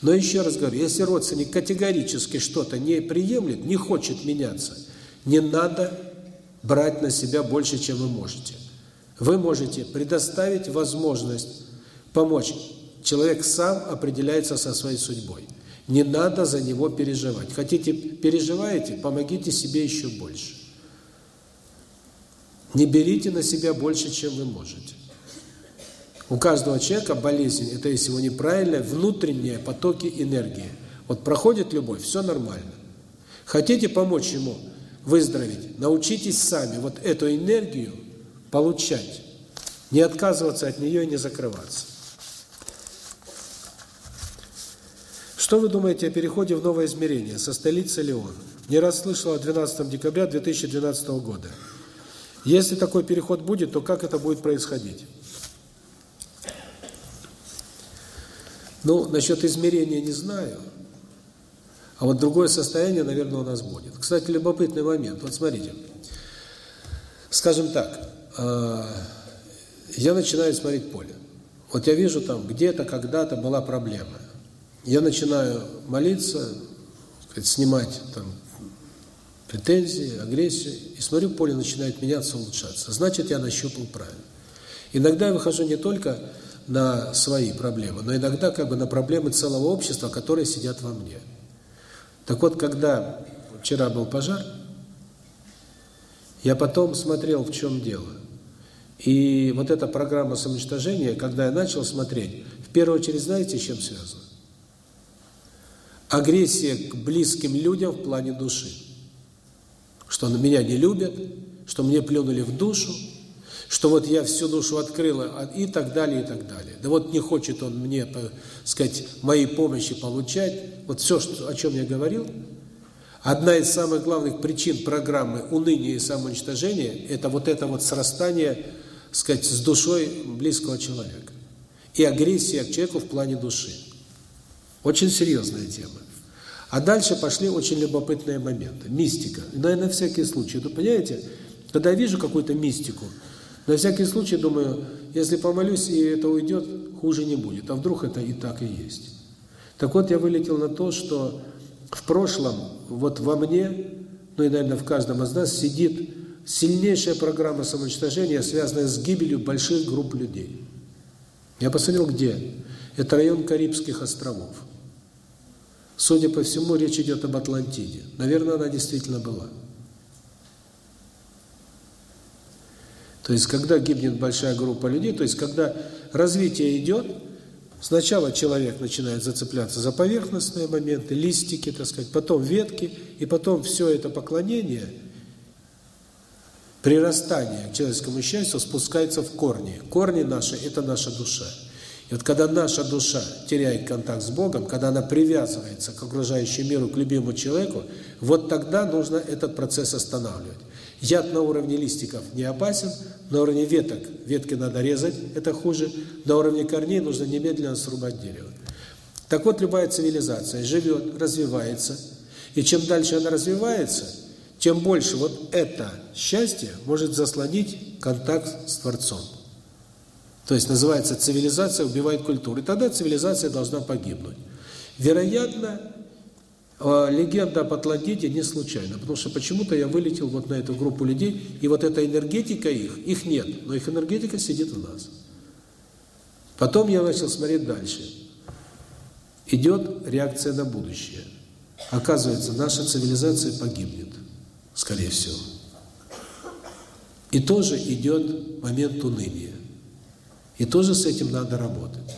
Но еще раз говорю, если родственник категорически что-то не приемлет, не хочет меняться, не надо брать на себя больше, чем вы можете. Вы можете предоставить возможность помочь. Человек сам определяется со своей судьбой. Не надо за него переживать. Хотите, переживаете, помогите себе еще больше. Не берите на себя больше, чем вы можете. У каждого человека болезнь – это если его неправильные внутренние потоки энергии. Вот проходит любовь, все нормально. Хотите помочь ему выздороветь, научитесь сами вот эту энергию получать, не отказываться от нее и не закрываться. Что вы думаете о переходе в новое измерение? Состоится ли он? Не раз слышал о 12 декабря 2012 года. Если такой переход будет, то как это будет происходить? Ну, насчет измерения не знаю. А вот другое состояние, наверное, у нас будет. Кстати, любопытный момент. Вот смотрите. Скажем так, э, я начинаю смотреть поле. Вот я вижу там, где-то, когда-то была проблема я начинаю молиться, сказать, снимать там претензии, агрессию, и смотрю, поле начинает меняться, улучшаться. Значит, я нащупал правильно. Иногда я выхожу не только на свои проблемы, но иногда как бы на проблемы целого общества, которые сидят во мне. Так вот, когда вчера был пожар, я потом смотрел, в чем дело. И вот эта программа самоуничтожения, когда я начал смотреть, в первую очередь, знаете, с чем связано? Агрессия к близким людям в плане души. Что меня не любят, что мне плюнули в душу, что вот я всю душу открыла а, и так далее, и так далее. Да вот не хочет он мне, так сказать, моей помощи получать. Вот все, что, о чем я говорил, одна из самых главных причин программы уныния и самоуничтожения – это вот это вот срастание, сказать, с душой близкого человека. И агрессия к человеку в плане души. Очень серьезная тема. А дальше пошли очень любопытные моменты. Мистика. Но на всякий случай. Вы понимаете, когда я вижу какую-то мистику, на всякий случай думаю, если помолюсь и это уйдет, хуже не будет. А вдруг это и так и есть. Так вот, я вылетел на то, что в прошлом, вот во мне, ну и, наверное, в каждом из нас сидит сильнейшая программа самоуничтожения, связанная с гибелью больших групп людей. Я посмотрел, где. Это район Карибских островов. Судя по всему, речь идет об Атлантиде. Наверное, она действительно была. То есть, когда гибнет большая группа людей, то есть, когда развитие идет, сначала человек начинает зацепляться за поверхностные моменты, листики, так сказать, потом ветки, и потом все это поклонение, прирастание к человеческому счастью спускается в корни. Корни наши – это наша душа. И вот когда наша душа теряет контакт с Богом, когда она привязывается к окружающему миру, к любимому человеку, вот тогда нужно этот процесс останавливать. Яд на уровне листиков не опасен, на уровне веток, ветки надо резать, это хуже, на уровне корней нужно немедленно срубать дерево. Так вот, любая цивилизация живет, развивается, и чем дальше она развивается, тем больше вот это счастье может заслонить контакт с Творцом. То есть называется цивилизация убивает культуру. И тогда цивилизация должна погибнуть. Вероятно, э, легенда об Атлантиде не случайна, потому что почему-то я вылетел вот на эту группу людей, и вот эта энергетика их, их нет, но их энергетика сидит в нас. Потом я начал смотреть дальше. Идет реакция на будущее. Оказывается, наша цивилизация погибнет, скорее всего. И тоже идет момент уныния. И тоже с этим надо работать.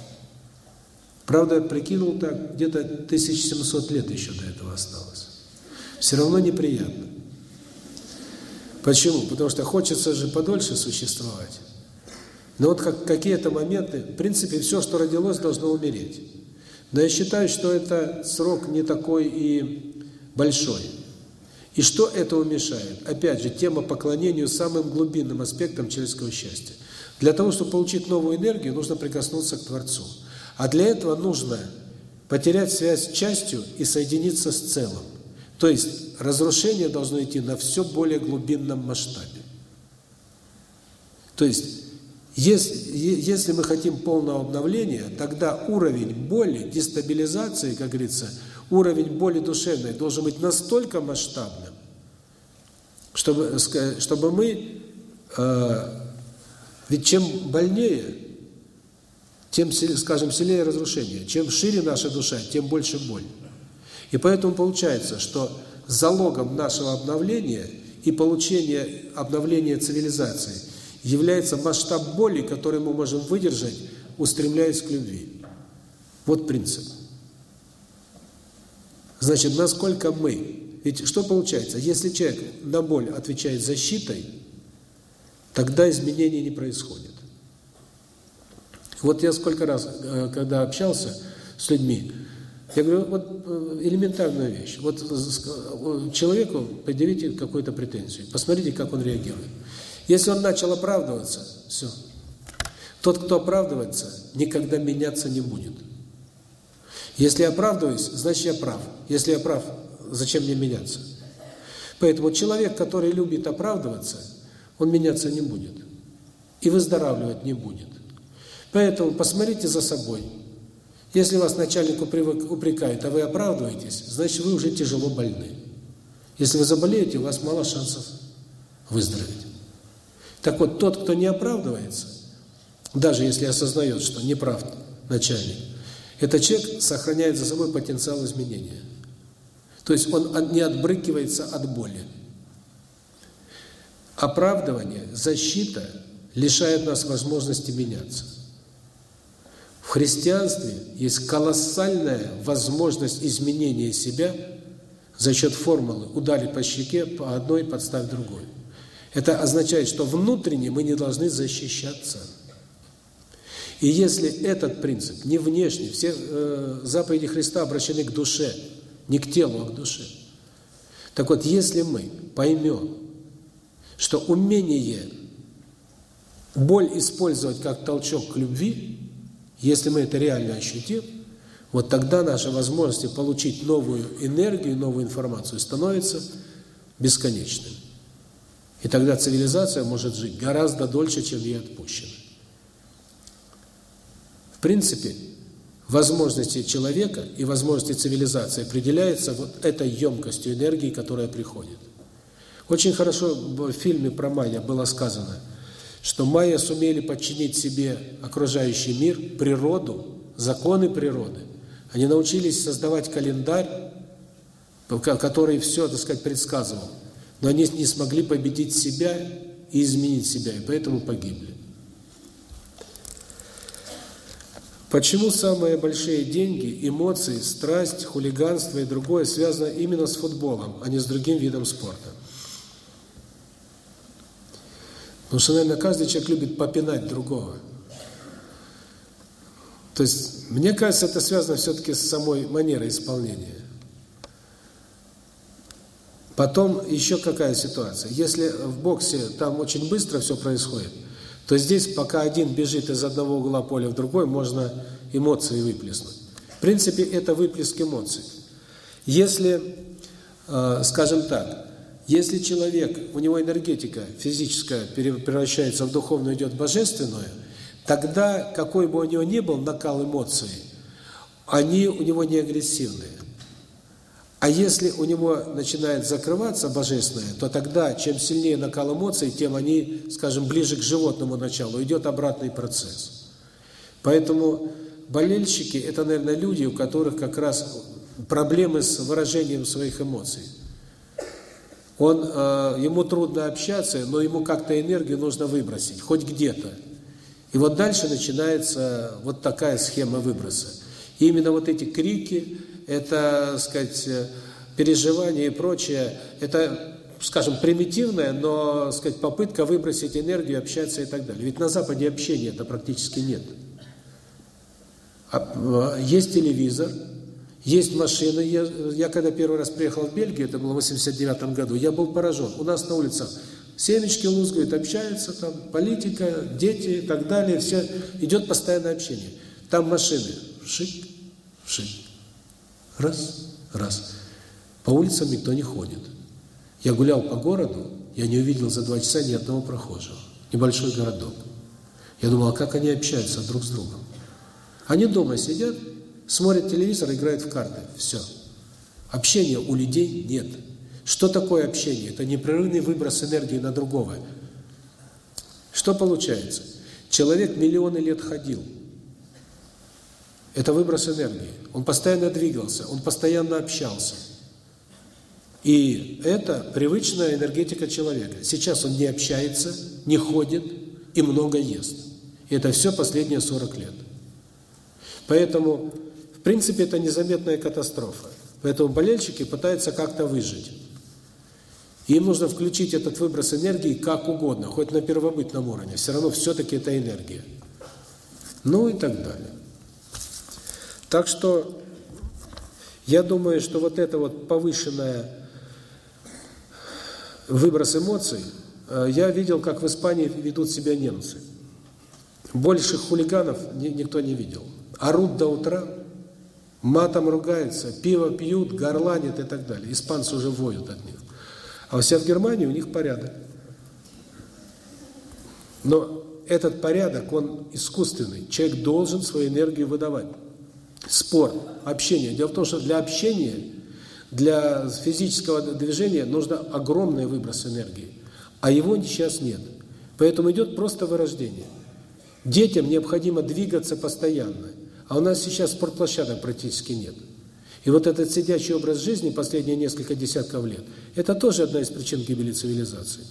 Правда, прикинул так, где-то 1700 лет еще до этого осталось. Все равно неприятно. Почему? Потому что хочется же подольше существовать. Но вот как какие-то моменты, в принципе, все, что родилось, должно умереть. Но я считаю, что это срок не такой и большой. И что этого мешает? Опять же, тема поклонению самым глубинным аспектам человеческого счастья. Для того, чтобы получить новую энергию, нужно прикоснуться к Творцу. А для этого нужно потерять связь с частью и соединиться с целым. То есть разрушение должно идти на все более глубинном масштабе. То есть, если, если мы хотим полного обновления, тогда уровень боли, дестабилизации, как говорится, уровень боли душевной должен быть настолько масштабным, чтобы, чтобы мы э, ведь чем больнее, тем, скажем, сильнее разрушение. Чем шире наша душа, тем больше боль. И поэтому получается, что залогом нашего обновления и получения обновления цивилизации является масштаб боли, который мы можем выдержать, устремляясь к любви. Вот принцип. Значит, насколько мы... Ведь что получается? Если человек на боль отвечает защитой, тогда изменений не происходит. Вот я сколько раз, э, когда общался с людьми, я говорю, вот э, элементарная вещь. Вот э, человеку предъявите какую-то претензию, посмотрите, как он реагирует. Если он начал оправдываться, все. Тот, кто оправдывается, никогда меняться не будет. Если я оправдываюсь, значит я прав. Если я прав, зачем мне меняться? Поэтому человек, который любит оправдываться – он меняться не будет. И выздоравливать не будет. Поэтому посмотрите за собой. Если вас начальник упрекает, а вы оправдываетесь, значит, вы уже тяжело больны. Если вы заболеете, у вас мало шансов выздороветь. Так вот, тот, кто не оправдывается, даже если осознает, что не прав начальник, этот человек сохраняет за собой потенциал изменения. То есть он не отбрыкивается от боли. Оправдывание, защита лишает нас возможности меняться. В христианстве есть колоссальная возможность изменения себя за счет формулы «ударить по щеке, по одной подставь другой». Это означает, что внутренне мы не должны защищаться. И если этот принцип, не внешний, все э, заповеди Христа обращены к душе, не к телу, а к душе. Так вот, если мы поймем, что умение боль использовать как толчок к любви, если мы это реально ощутим, вот тогда наши возможности получить новую энергию, новую информацию становятся бесконечными. И тогда цивилизация может жить гораздо дольше, чем ей отпущено. В принципе, возможности человека и возможности цивилизации определяются вот этой емкостью энергии, которая приходит. Очень хорошо в фильме про майя было сказано, что майя сумели подчинить себе окружающий мир, природу, законы природы. Они научились создавать календарь, который все, так сказать, предсказывал. Но они не смогли победить себя и изменить себя, и поэтому погибли. Почему самые большие деньги, эмоции, страсть, хулиганство и другое связано именно с футболом, а не с другим видом спорта? Потому что, наверное, каждый человек любит попинать другого. То есть, мне кажется, это связано все-таки с самой манерой исполнения. Потом еще какая ситуация? Если в боксе там очень быстро все происходит, то здесь, пока один бежит из одного угла поля в другой, можно эмоции выплеснуть. В принципе, это выплеск эмоций. Если, э, скажем так, если человек, у него энергетика физическая превращается в духовную, идет в божественную, тогда, какой бы у него ни был накал эмоций, они у него не агрессивные. А если у него начинает закрываться божественное, то тогда, чем сильнее накал эмоций, тем они, скажем, ближе к животному началу, идет обратный процесс. Поэтому болельщики – это, наверное, люди, у которых как раз проблемы с выражением своих эмоций. Он, э, ему трудно общаться, но ему как-то энергию нужно выбросить, хоть где-то. И вот дальше начинается вот такая схема выброса. И именно вот эти крики, это, так сказать, переживания и прочее, это, скажем, примитивная, но, сказать, попытка выбросить энергию, общаться и так далее. Ведь на Западе общения это практически нет. А, есть телевизор, есть машины. Я, я когда первый раз приехал в Бельгию, это было в 89 году, я был поражен. У нас на улицах семечки лузгают, общаются, там политика, дети и так далее. Все идет постоянное общение. Там машины. Шик, шик. Раз, раз. По улицам никто не ходит. Я гулял по городу, я не увидел за два часа ни одного прохожего. Небольшой городок. Я думал, а как они общаются друг с другом? Они дома сидят, смотрят телевизор, играют в карты. Все. Общения у людей нет. Что такое общение? Это непрерывный выброс энергии на другого. Что получается? Человек миллионы лет ходил. Это выброс энергии. Он постоянно двигался, он постоянно общался. И это привычная энергетика человека. Сейчас он не общается, не ходит и много ест. И это все последние 40 лет. Поэтому, принципе, это незаметная катастрофа. Поэтому болельщики пытаются как-то выжить. Им нужно включить этот выброс энергии как угодно, хоть на первобытном уровне. Все равно все-таки это энергия. Ну и так далее. Так что я думаю, что вот это вот повышенная выброс эмоций, э, я видел, как в Испании ведут себя немцы. Больших хулиганов никто не видел орут до утра, матом ругаются, пиво пьют, горланят и так далее. Испанцы уже воют от них. А себя в Германии у них порядок. Но этот порядок, он искусственный. Человек должен свою энергию выдавать. Спорт, общение. Дело в том, что для общения, для физического движения нужно огромный выброс энергии. А его сейчас нет. Поэтому идет просто вырождение. Детям необходимо двигаться постоянно. А у нас сейчас спортплощадок практически нет. И вот этот сидячий образ жизни последние несколько десятков лет, это тоже одна из причин гибели цивилизации.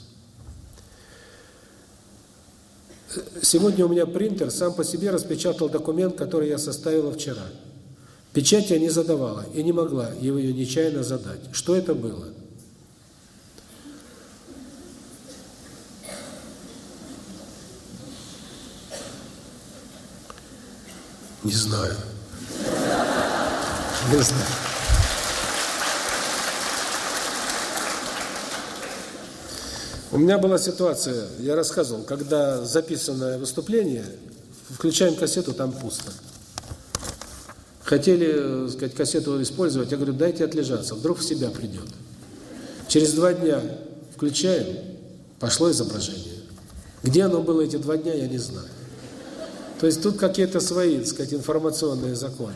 Сегодня у меня принтер сам по себе распечатал документ, который я составила вчера. Печать я не задавала и не могла его нечаянно задать. Что это было? Не знаю. Не знаю. У меня была ситуация, я рассказывал, когда записанное выступление, включаем кассету, там пусто. Хотели, сказать, кассету использовать, я говорю, дайте отлежаться, вдруг в себя придет. Через два дня включаем, пошло изображение. Где оно было эти два дня, я не знаю. То есть тут какие-то свои, так сказать, информационные законы.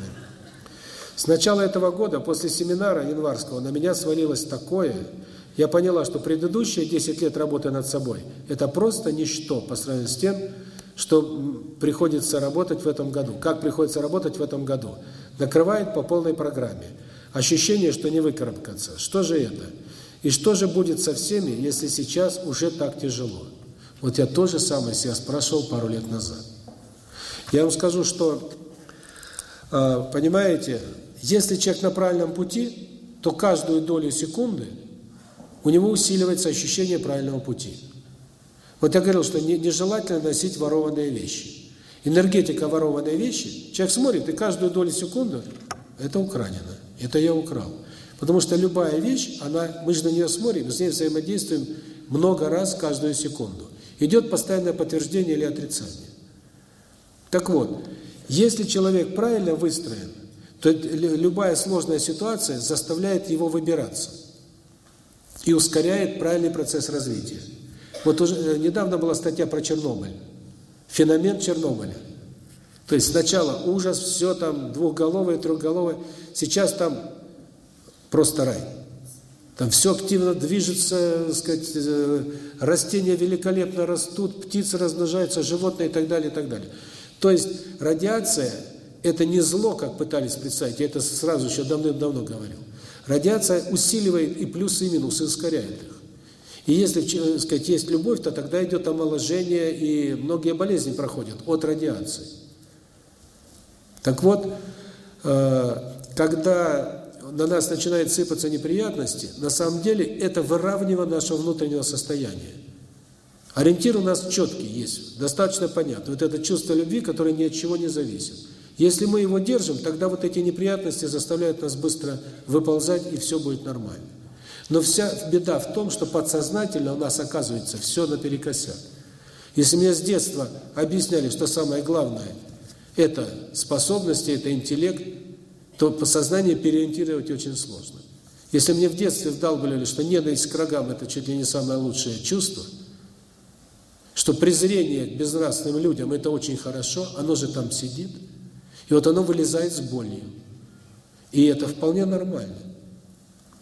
С начала этого года, после семинара январского, на меня свалилось такое, я поняла, что предыдущие 10 лет работы над собой – это просто ничто по сравнению с тем, что приходится работать в этом году. Как приходится работать в этом году? Накрывает по полной программе. Ощущение, что не выкарабкаться. Что же это? И что же будет со всеми, если сейчас уже так тяжело? Вот я тоже самое себя спрашивал пару лет назад. Я вам скажу, что, а, понимаете, если человек на правильном пути, то каждую долю секунды у него усиливается ощущение правильного пути. Вот я говорил, что нежелательно носить ворованные вещи. Энергетика ворованной вещи, человек смотрит, и каждую долю секунды это украдено, это я украл. Потому что любая вещь, она, мы же на нее смотрим, с ней взаимодействуем много раз каждую секунду. Идет постоянное подтверждение или отрицание. Так вот, если человек правильно выстроен, то любая сложная ситуация заставляет его выбираться и ускоряет правильный процесс развития. Вот уже э, недавно была статья про Чернобыль. Феномен Чернобыля. То есть сначала ужас, все там двухголовое, трехголовое. Сейчас там просто рай. Там все активно движется, так сказать, э, растения великолепно растут, птицы размножаются, животные и так далее, и так далее. То есть радиация – это не зло, как пытались представить, я это сразу еще давным-давно говорил. Радиация усиливает и плюсы, и минусы, ускоряет их. И если, так сказать, есть любовь, то тогда идет омоложение, и многие болезни проходят от радиации. Так вот, э, когда на нас начинают сыпаться неприятности, на самом деле это выравнивание нашего внутреннего состояния. Ориентир у нас четкий есть, достаточно понятно. Вот это чувство любви, которое ни от чего не зависит. Если мы его держим, тогда вот эти неприятности заставляют нас быстро выползать, и все будет нормально. Но вся беда в том, что подсознательно у нас оказывается все наперекосяк. Если мне с детства объясняли, что самое главное – это способности, это интеллект, то подсознание переориентировать очень сложно. Если мне в детстве вдалбливали, что ненависть к врагам – это чуть ли не самое лучшее чувство – что презрение к безнравственным людям – это очень хорошо, оно же там сидит, и вот оно вылезает с болью. И это вполне нормально.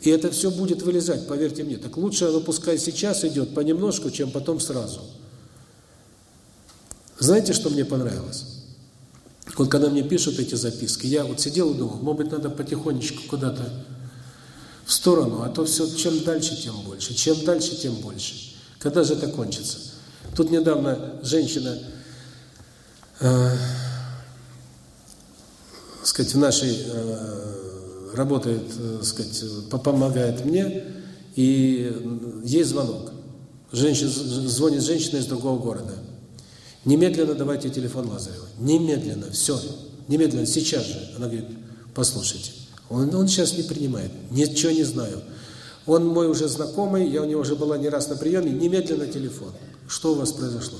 И это все будет вылезать, поверьте мне. Так лучше оно пускай сейчас идет понемножку, чем потом сразу. Знаете, что мне понравилось? Вот когда мне пишут эти записки, я вот сидел и думал, может быть, надо потихонечку куда-то в сторону, а то все, чем дальше, тем больше, чем дальше, тем больше. Когда же это кончится? Тут недавно женщина, э, сказать, в нашей э, работает, э, сказать, помогает мне, и есть звонок. Женщина, звонит женщина из другого города. Немедленно давайте телефон Лазарева. Немедленно, все. Немедленно, сейчас же. Она говорит, послушайте, он, он сейчас не принимает, ничего не знаю. Он мой уже знакомый, я у него уже была не раз на приеме, немедленно телефон. Что у вас произошло?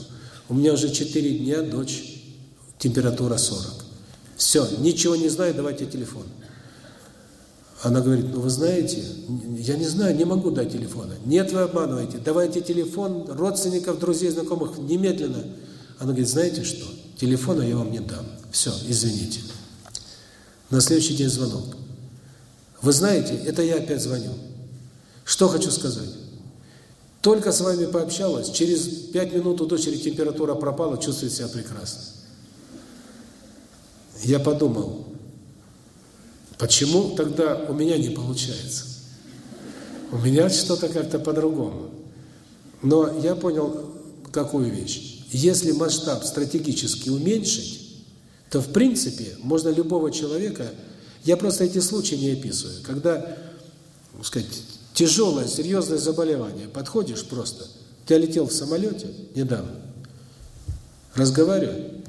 У меня уже 4 дня, дочь, температура 40. Все, ничего не знаю, давайте телефон. Она говорит, ну вы знаете, я не знаю, не могу дать телефона. Нет, вы обманываете, давайте телефон родственников, друзей, знакомых, немедленно. Она говорит, знаете что, телефона я вам не дам. Все, извините. На следующий день звонок. Вы знаете, это я опять звоню. Что хочу сказать. Только с вами пообщалась, через пять минут у дочери температура пропала, чувствует себя прекрасно. Я подумал, почему тогда у меня не получается? У меня что-то как-то по-другому. Но я понял какую вещь. Если масштаб стратегически уменьшить, то в принципе можно любого человека, я просто эти случаи не описываю, когда, так сказать, тяжелое, серьезное заболевание, подходишь просто, ты летел в самолете недавно, разговариваю,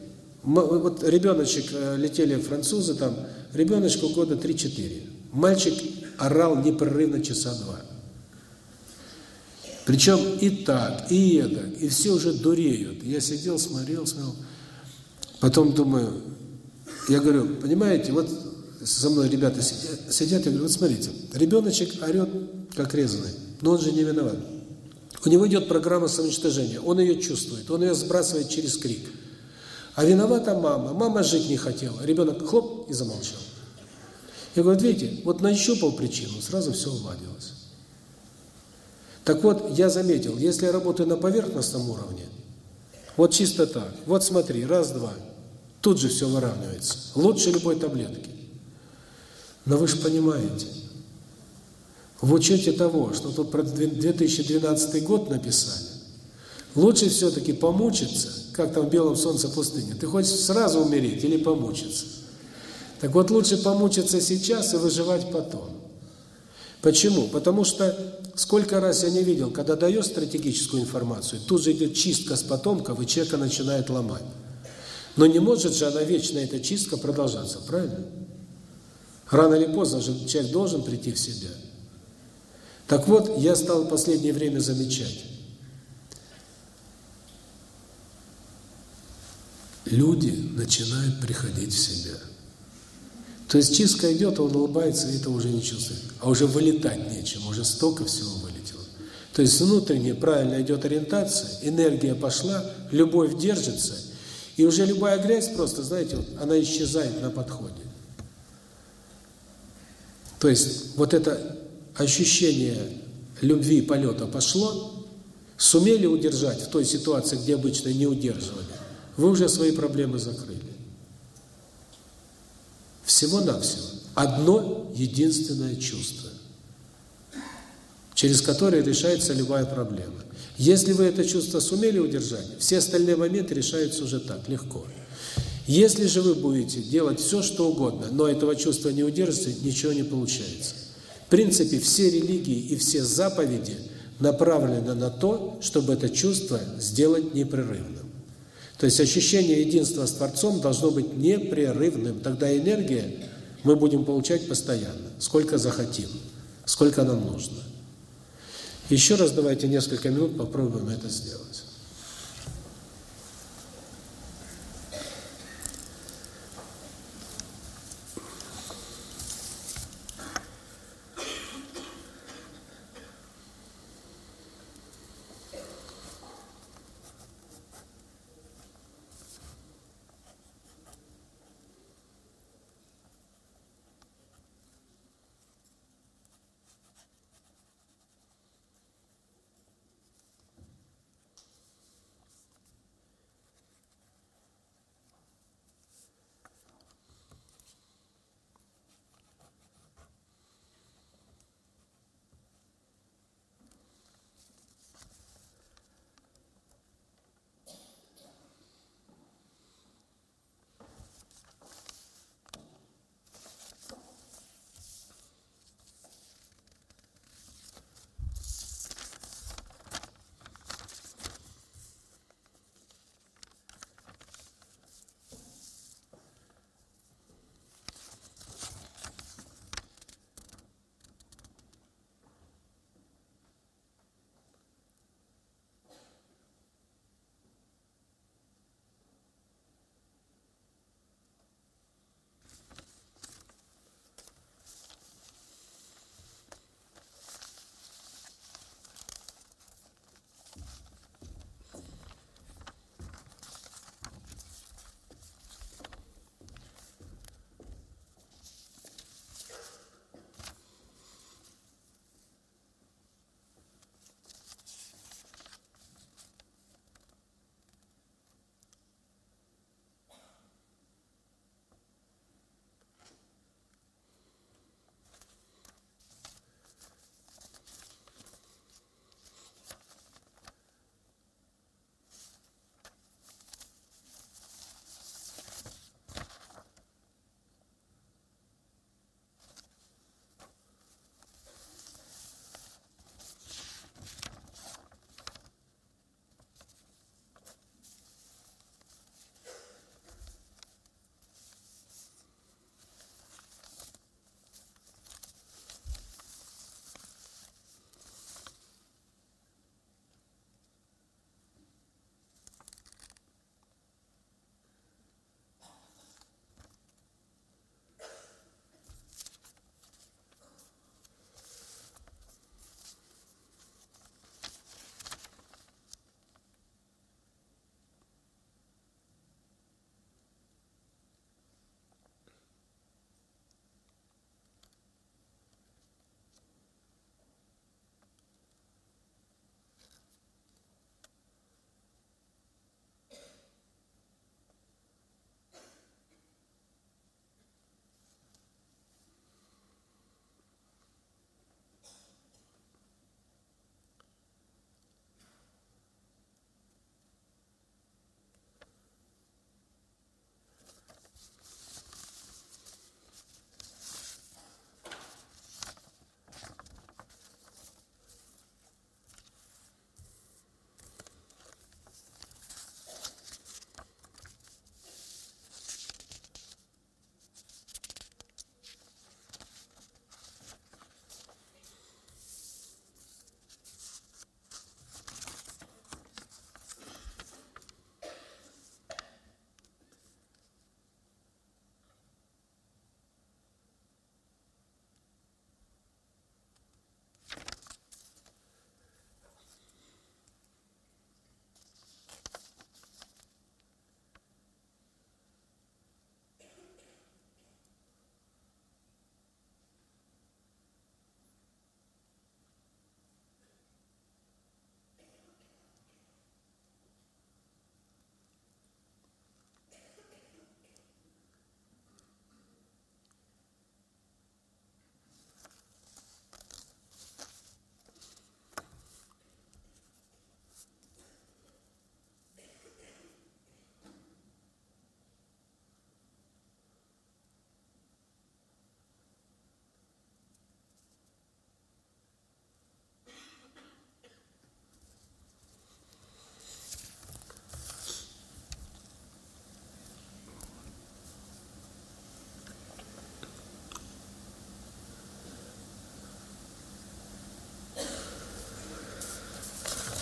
вот ребеночек, э, летели французы там, ребеночку года 3-4, мальчик орал непрерывно часа два. Причем и так, и это, и все уже дуреют. Я сидел, смотрел, смотрел. Потом думаю, я говорю, понимаете, вот со мной ребята сидят, сидят я говорю, вот смотрите, ребеночек орет, как резаный, но он же не виноват. У него идет программа самоуничтожения, он ее чувствует, он ее сбрасывает через крик. А виновата мама, мама жить не хотела, ребенок хлоп и замолчал. Я говорю, видите, вот нащупал причину, сразу все уладилось. Так вот, я заметил, если я работаю на поверхностном уровне, вот чисто так, вот смотри, раз-два, тут же все выравнивается. Лучше любой таблетки. Но вы же понимаете, в учете того, что тут про 2012 год написали, лучше все-таки помучиться, как там в белом солнце пустыни. Ты хочешь сразу умереть или помучиться? Так вот, лучше помучиться сейчас и выживать потом. Почему? Потому что сколько раз я не видел, когда даешь стратегическую информацию, тут же идет чистка с потомков, и человека начинает ломать. Но не может же она вечно, эта чистка, продолжаться, правильно? Рано или поздно же человек должен прийти в себя. Так вот, я стал в последнее время замечать. Люди начинают приходить в себя. То есть чистка идет, он улыбается, и это уже не чувствует. А уже вылетать нечем, уже столько всего вылетело. То есть внутренне правильно идет ориентация, энергия пошла, любовь держится, и уже любая грязь просто, знаете, вот, она исчезает на подходе. То есть вот это ощущение любви полета пошло, сумели удержать в той ситуации, где обычно не удерживали, вы уже свои проблемы закрыли. Всего-навсего. Одно единственное чувство, через которое решается любая проблема. Если вы это чувство сумели удержать, все остальные моменты решаются уже так, легко. Если же вы будете делать все, что угодно, но этого чувства не удержите, ничего не получается. В принципе, все религии и все заповеди направлены на то, чтобы это чувство сделать непрерывным. То есть ощущение единства с Творцом должно быть непрерывным. Тогда энергия мы будем получать постоянно, сколько захотим, сколько нам нужно. Еще раз давайте несколько минут попробуем это сделать.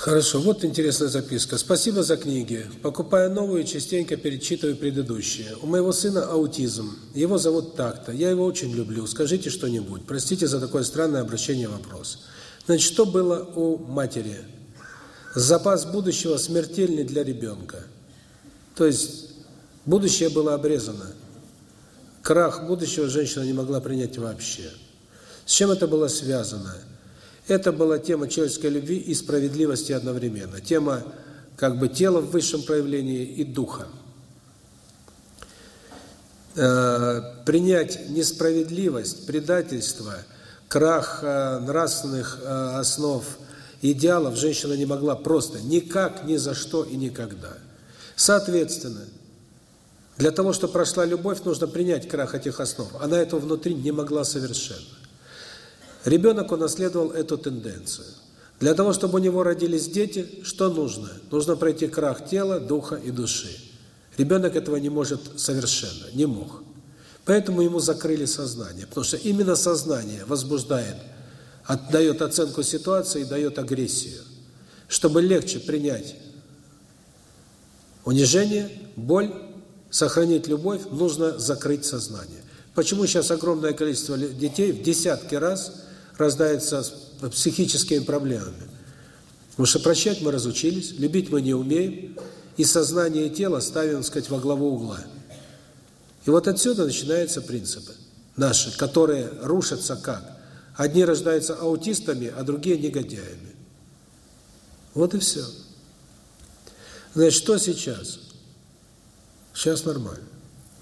Хорошо, вот интересная записка. Спасибо за книги. Покупая новую, частенько перечитываю предыдущие. У моего сына аутизм. Его зовут так-то. Я его очень люблю. Скажите что-нибудь. Простите за такое странное обращение вопрос. Значит, что было у матери? Запас будущего смертельный для ребенка. То есть будущее было обрезано. Крах будущего женщина не могла принять вообще. С чем это было связано? Это была тема человеческой любви и справедливости одновременно. Тема как бы тела в высшем проявлении и духа. Э, принять несправедливость, предательство, крах э, нравственных э, основ, идеалов женщина не могла просто никак, ни за что и никогда. Соответственно, для того, чтобы прошла любовь, нужно принять крах этих основ. Она этого внутри не могла совершенно. Ребенок унаследовал эту тенденцию. Для того, чтобы у него родились дети, что нужно? Нужно пройти крах тела, духа и души. Ребенок этого не может совершенно, не мог. Поэтому ему закрыли сознание, потому что именно сознание возбуждает, отдает оценку ситуации и дает агрессию. Чтобы легче принять унижение, боль, сохранить любовь, нужно закрыть сознание. Почему сейчас огромное количество детей в десятки раз рождается с психическими проблемами. Потому что прощать мы разучились, любить мы не умеем, и сознание и тело ставим, так сказать, во главу угла. И вот отсюда начинаются принципы наши, которые рушатся как? Одни рождаются аутистами, а другие негодяями. Вот и все. Значит, что сейчас? Сейчас нормально.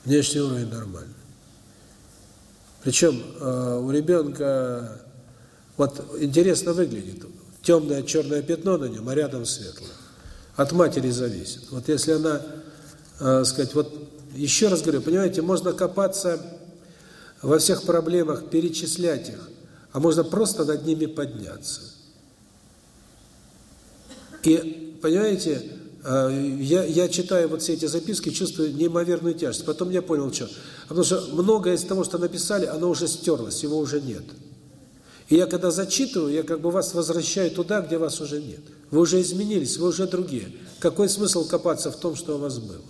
Внешний уровень нормальный. Причем э, у ребенка вот интересно выглядит. Темное черное пятно на нем, а рядом светлое. От матери зависит. Вот если она, э, сказать, вот еще раз говорю, понимаете, можно копаться во всех проблемах, перечислять их, а можно просто над ними подняться. И, понимаете, э, я, я читаю вот все эти записки, чувствую неимоверную тяжесть. Потом я понял, что. Потому что многое из того, что написали, оно уже стерлось, его уже нет. И я когда зачитываю, я как бы вас возвращаю туда, где вас уже нет. Вы уже изменились, вы уже другие. Какой смысл копаться в том, что у вас было?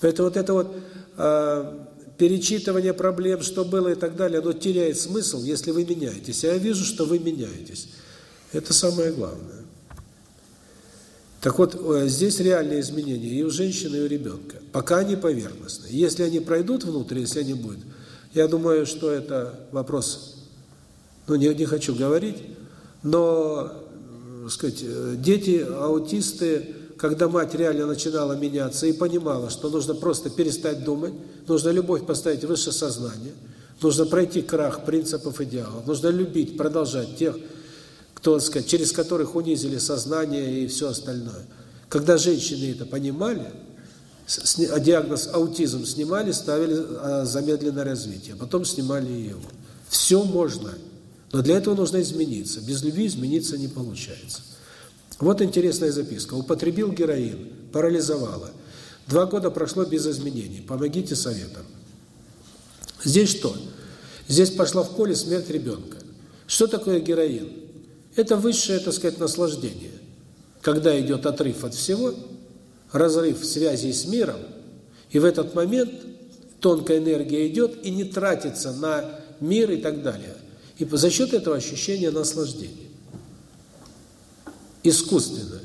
Поэтому вот это вот э, перечитывание проблем, что было и так далее, оно теряет смысл, если вы меняетесь. А я вижу, что вы меняетесь. Это самое главное. Так вот, э, здесь реальные изменения и у женщины, и у ребенка. Пока они поверхностные. Если они пройдут внутрь, если они будут, я думаю, что это вопрос ну, не, не хочу говорить, но, сказать, дети, аутисты, когда мать реально начинала меняться и понимала, что нужно просто перестать думать, нужно любовь поставить выше сознания, нужно пройти крах принципов идеалов, нужно любить, продолжать тех, кто, сказать, через которых унизили сознание и все остальное. Когда женщины это понимали, диагноз аутизм снимали, ставили а, замедленное развитие, потом снимали его. Все можно. Но для этого нужно измениться. Без любви измениться не получается. Вот интересная записка. Употребил героин, парализовало. Два года прошло без изменений. Помогите советом. Здесь что? Здесь пошла в поле смерть ребенка. Что такое героин? Это высшее, так сказать, наслаждение. Когда идет отрыв от всего, разрыв связи с миром, и в этот момент тонкая энергия идет и не тратится на мир и так далее. И за счет этого ощущения наслаждения. Искусственное.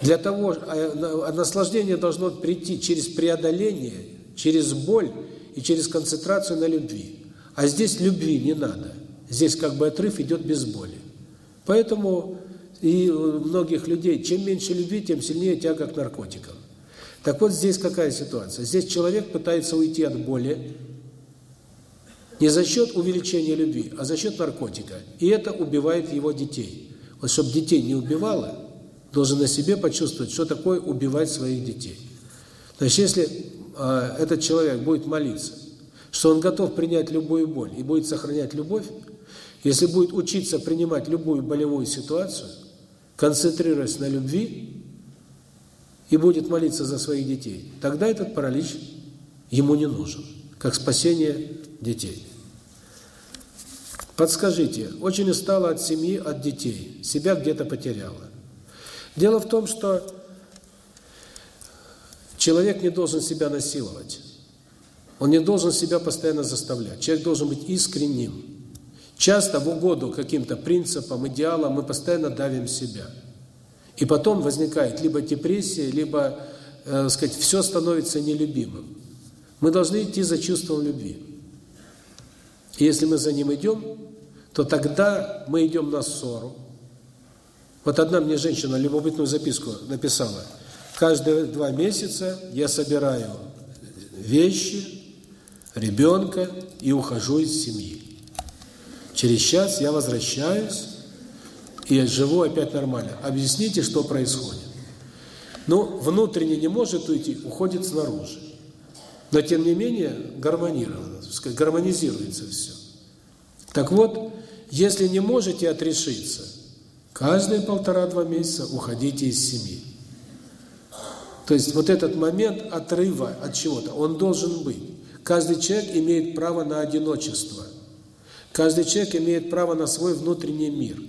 Для того, а, а наслаждение должно прийти через преодоление, через боль и через концентрацию на любви. А здесь любви не надо. Здесь как бы отрыв идет без боли. Поэтому и у многих людей, чем меньше любви, тем сильнее тяга к наркотикам. Так вот здесь какая ситуация? Здесь человек пытается уйти от боли, не за счет увеличения любви, а за счет наркотика. И это убивает его детей. Вот чтобы детей не убивало, должен на себе почувствовать, что такое убивать своих детей. Значит, если э, этот человек будет молиться, что он готов принять любую боль и будет сохранять любовь, если будет учиться принимать любую болевую ситуацию, концентрируясь на любви, и будет молиться за своих детей, тогда этот паралич ему не нужен, как спасение детей. Подскажите, очень устала от семьи, от детей, себя где-то потеряла. Дело в том, что человек не должен себя насиловать. Он не должен себя постоянно заставлять. Человек должен быть искренним. Часто в угоду каким-то принципам, идеалам мы постоянно давим себя. И потом возникает либо депрессия, либо, э, сказать, все становится нелюбимым. Мы должны идти за чувством любви. Если мы за ним идем, то тогда мы идем на ссору. Вот одна мне женщина любопытную записку написала. Каждые два месяца я собираю вещи, ребенка и ухожу из семьи. Через час я возвращаюсь и живу опять нормально. Объясните, что происходит. Ну, внутренне не может уйти, уходит снаружи. Но, тем не менее, гармонировано, гармонизируется все. Так вот, если не можете отрешиться, каждые полтора-два месяца уходите из семьи. То есть вот этот момент отрыва от чего-то, он должен быть. Каждый человек имеет право на одиночество. Каждый человек имеет право на свой внутренний мир.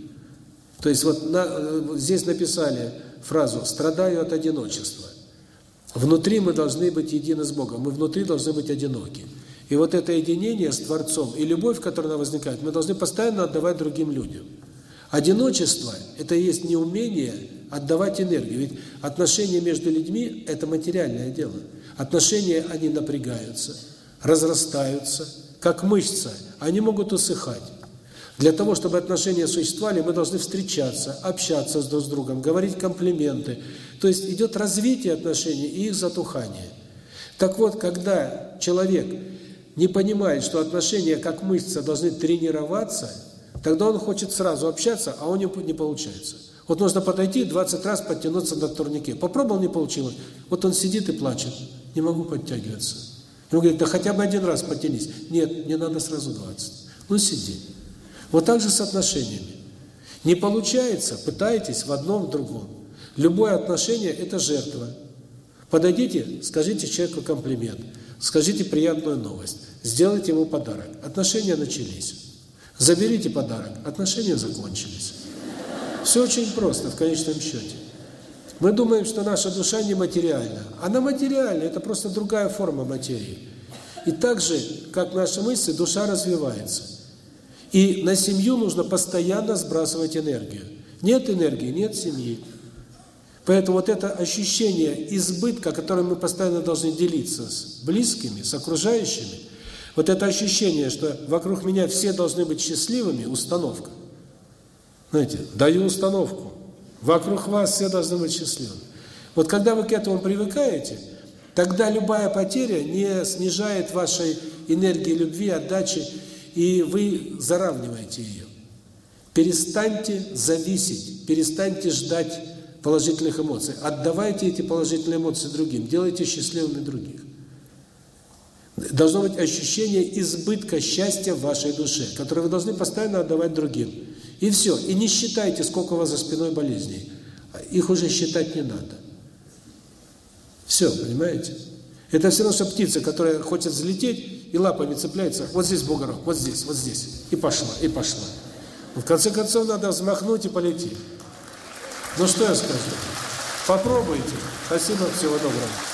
То есть вот на, здесь написали фразу «страдаю от одиночества». Внутри мы должны быть едины с Богом, мы внутри должны быть одиноки. И вот это единение с Творцом и любовь, которая возникает, мы должны постоянно отдавать другим людям. Одиночество – это есть неумение отдавать энергию. Ведь отношения между людьми – это материальное дело. Отношения, они напрягаются, разрастаются, как мышца, они могут усыхать. Для того, чтобы отношения существовали, мы должны встречаться, общаться друг с другом, говорить комплименты. То есть идет развитие отношений и их затухание. Так вот, когда человек не понимает, что отношения как мышца должны тренироваться, тогда он хочет сразу общаться, а у него не получается. Вот нужно подойти 20 раз подтянуться на турнике. Попробовал, не получилось. Вот он сидит и плачет. Не могу подтягиваться. И он говорит, да хотя бы один раз подтянись. Нет, мне надо сразу 20. Ну сиди. Вот так же с отношениями. Не получается, пытайтесь в одном, в другом. Любое отношение – это жертва. Подойдите, скажите человеку комплимент. Скажите приятную новость. Сделайте ему подарок. Отношения начались. Заберите подарок. Отношения закончились. Все очень просто в конечном счете. Мы думаем, что наша душа нематериальна. Она материальна, это просто другая форма материи. И так же, как наши мысли, душа развивается. И на семью нужно постоянно сбрасывать энергию. Нет энергии, нет семьи. Поэтому вот это ощущение избытка, которым мы постоянно должны делиться с близкими, с окружающими, вот это ощущение, что вокруг меня все должны быть счастливыми, установка. Знаете, даю установку. Вокруг вас все должны быть счастливыми. Вот когда вы к этому привыкаете, тогда любая потеря не снижает вашей энергии любви, отдачи, и вы заравниваете ее. Перестаньте зависеть, перестаньте ждать положительных эмоций. Отдавайте эти положительные эмоции другим, делайте счастливыми других. Должно быть ощущение избытка счастья в вашей душе, которое вы должны постоянно отдавать другим. И все. И не считайте, сколько у вас за спиной болезней. Их уже считать не надо. Все, понимаете? Это все равно, что птица, которая хочет взлететь и лапами цепляется, вот здесь бугорок, вот здесь, вот здесь, и пошла, и пошла. В конце концов, надо взмахнуть и полететь. Ну что я скажу? Попробуйте. Спасибо, всего доброго.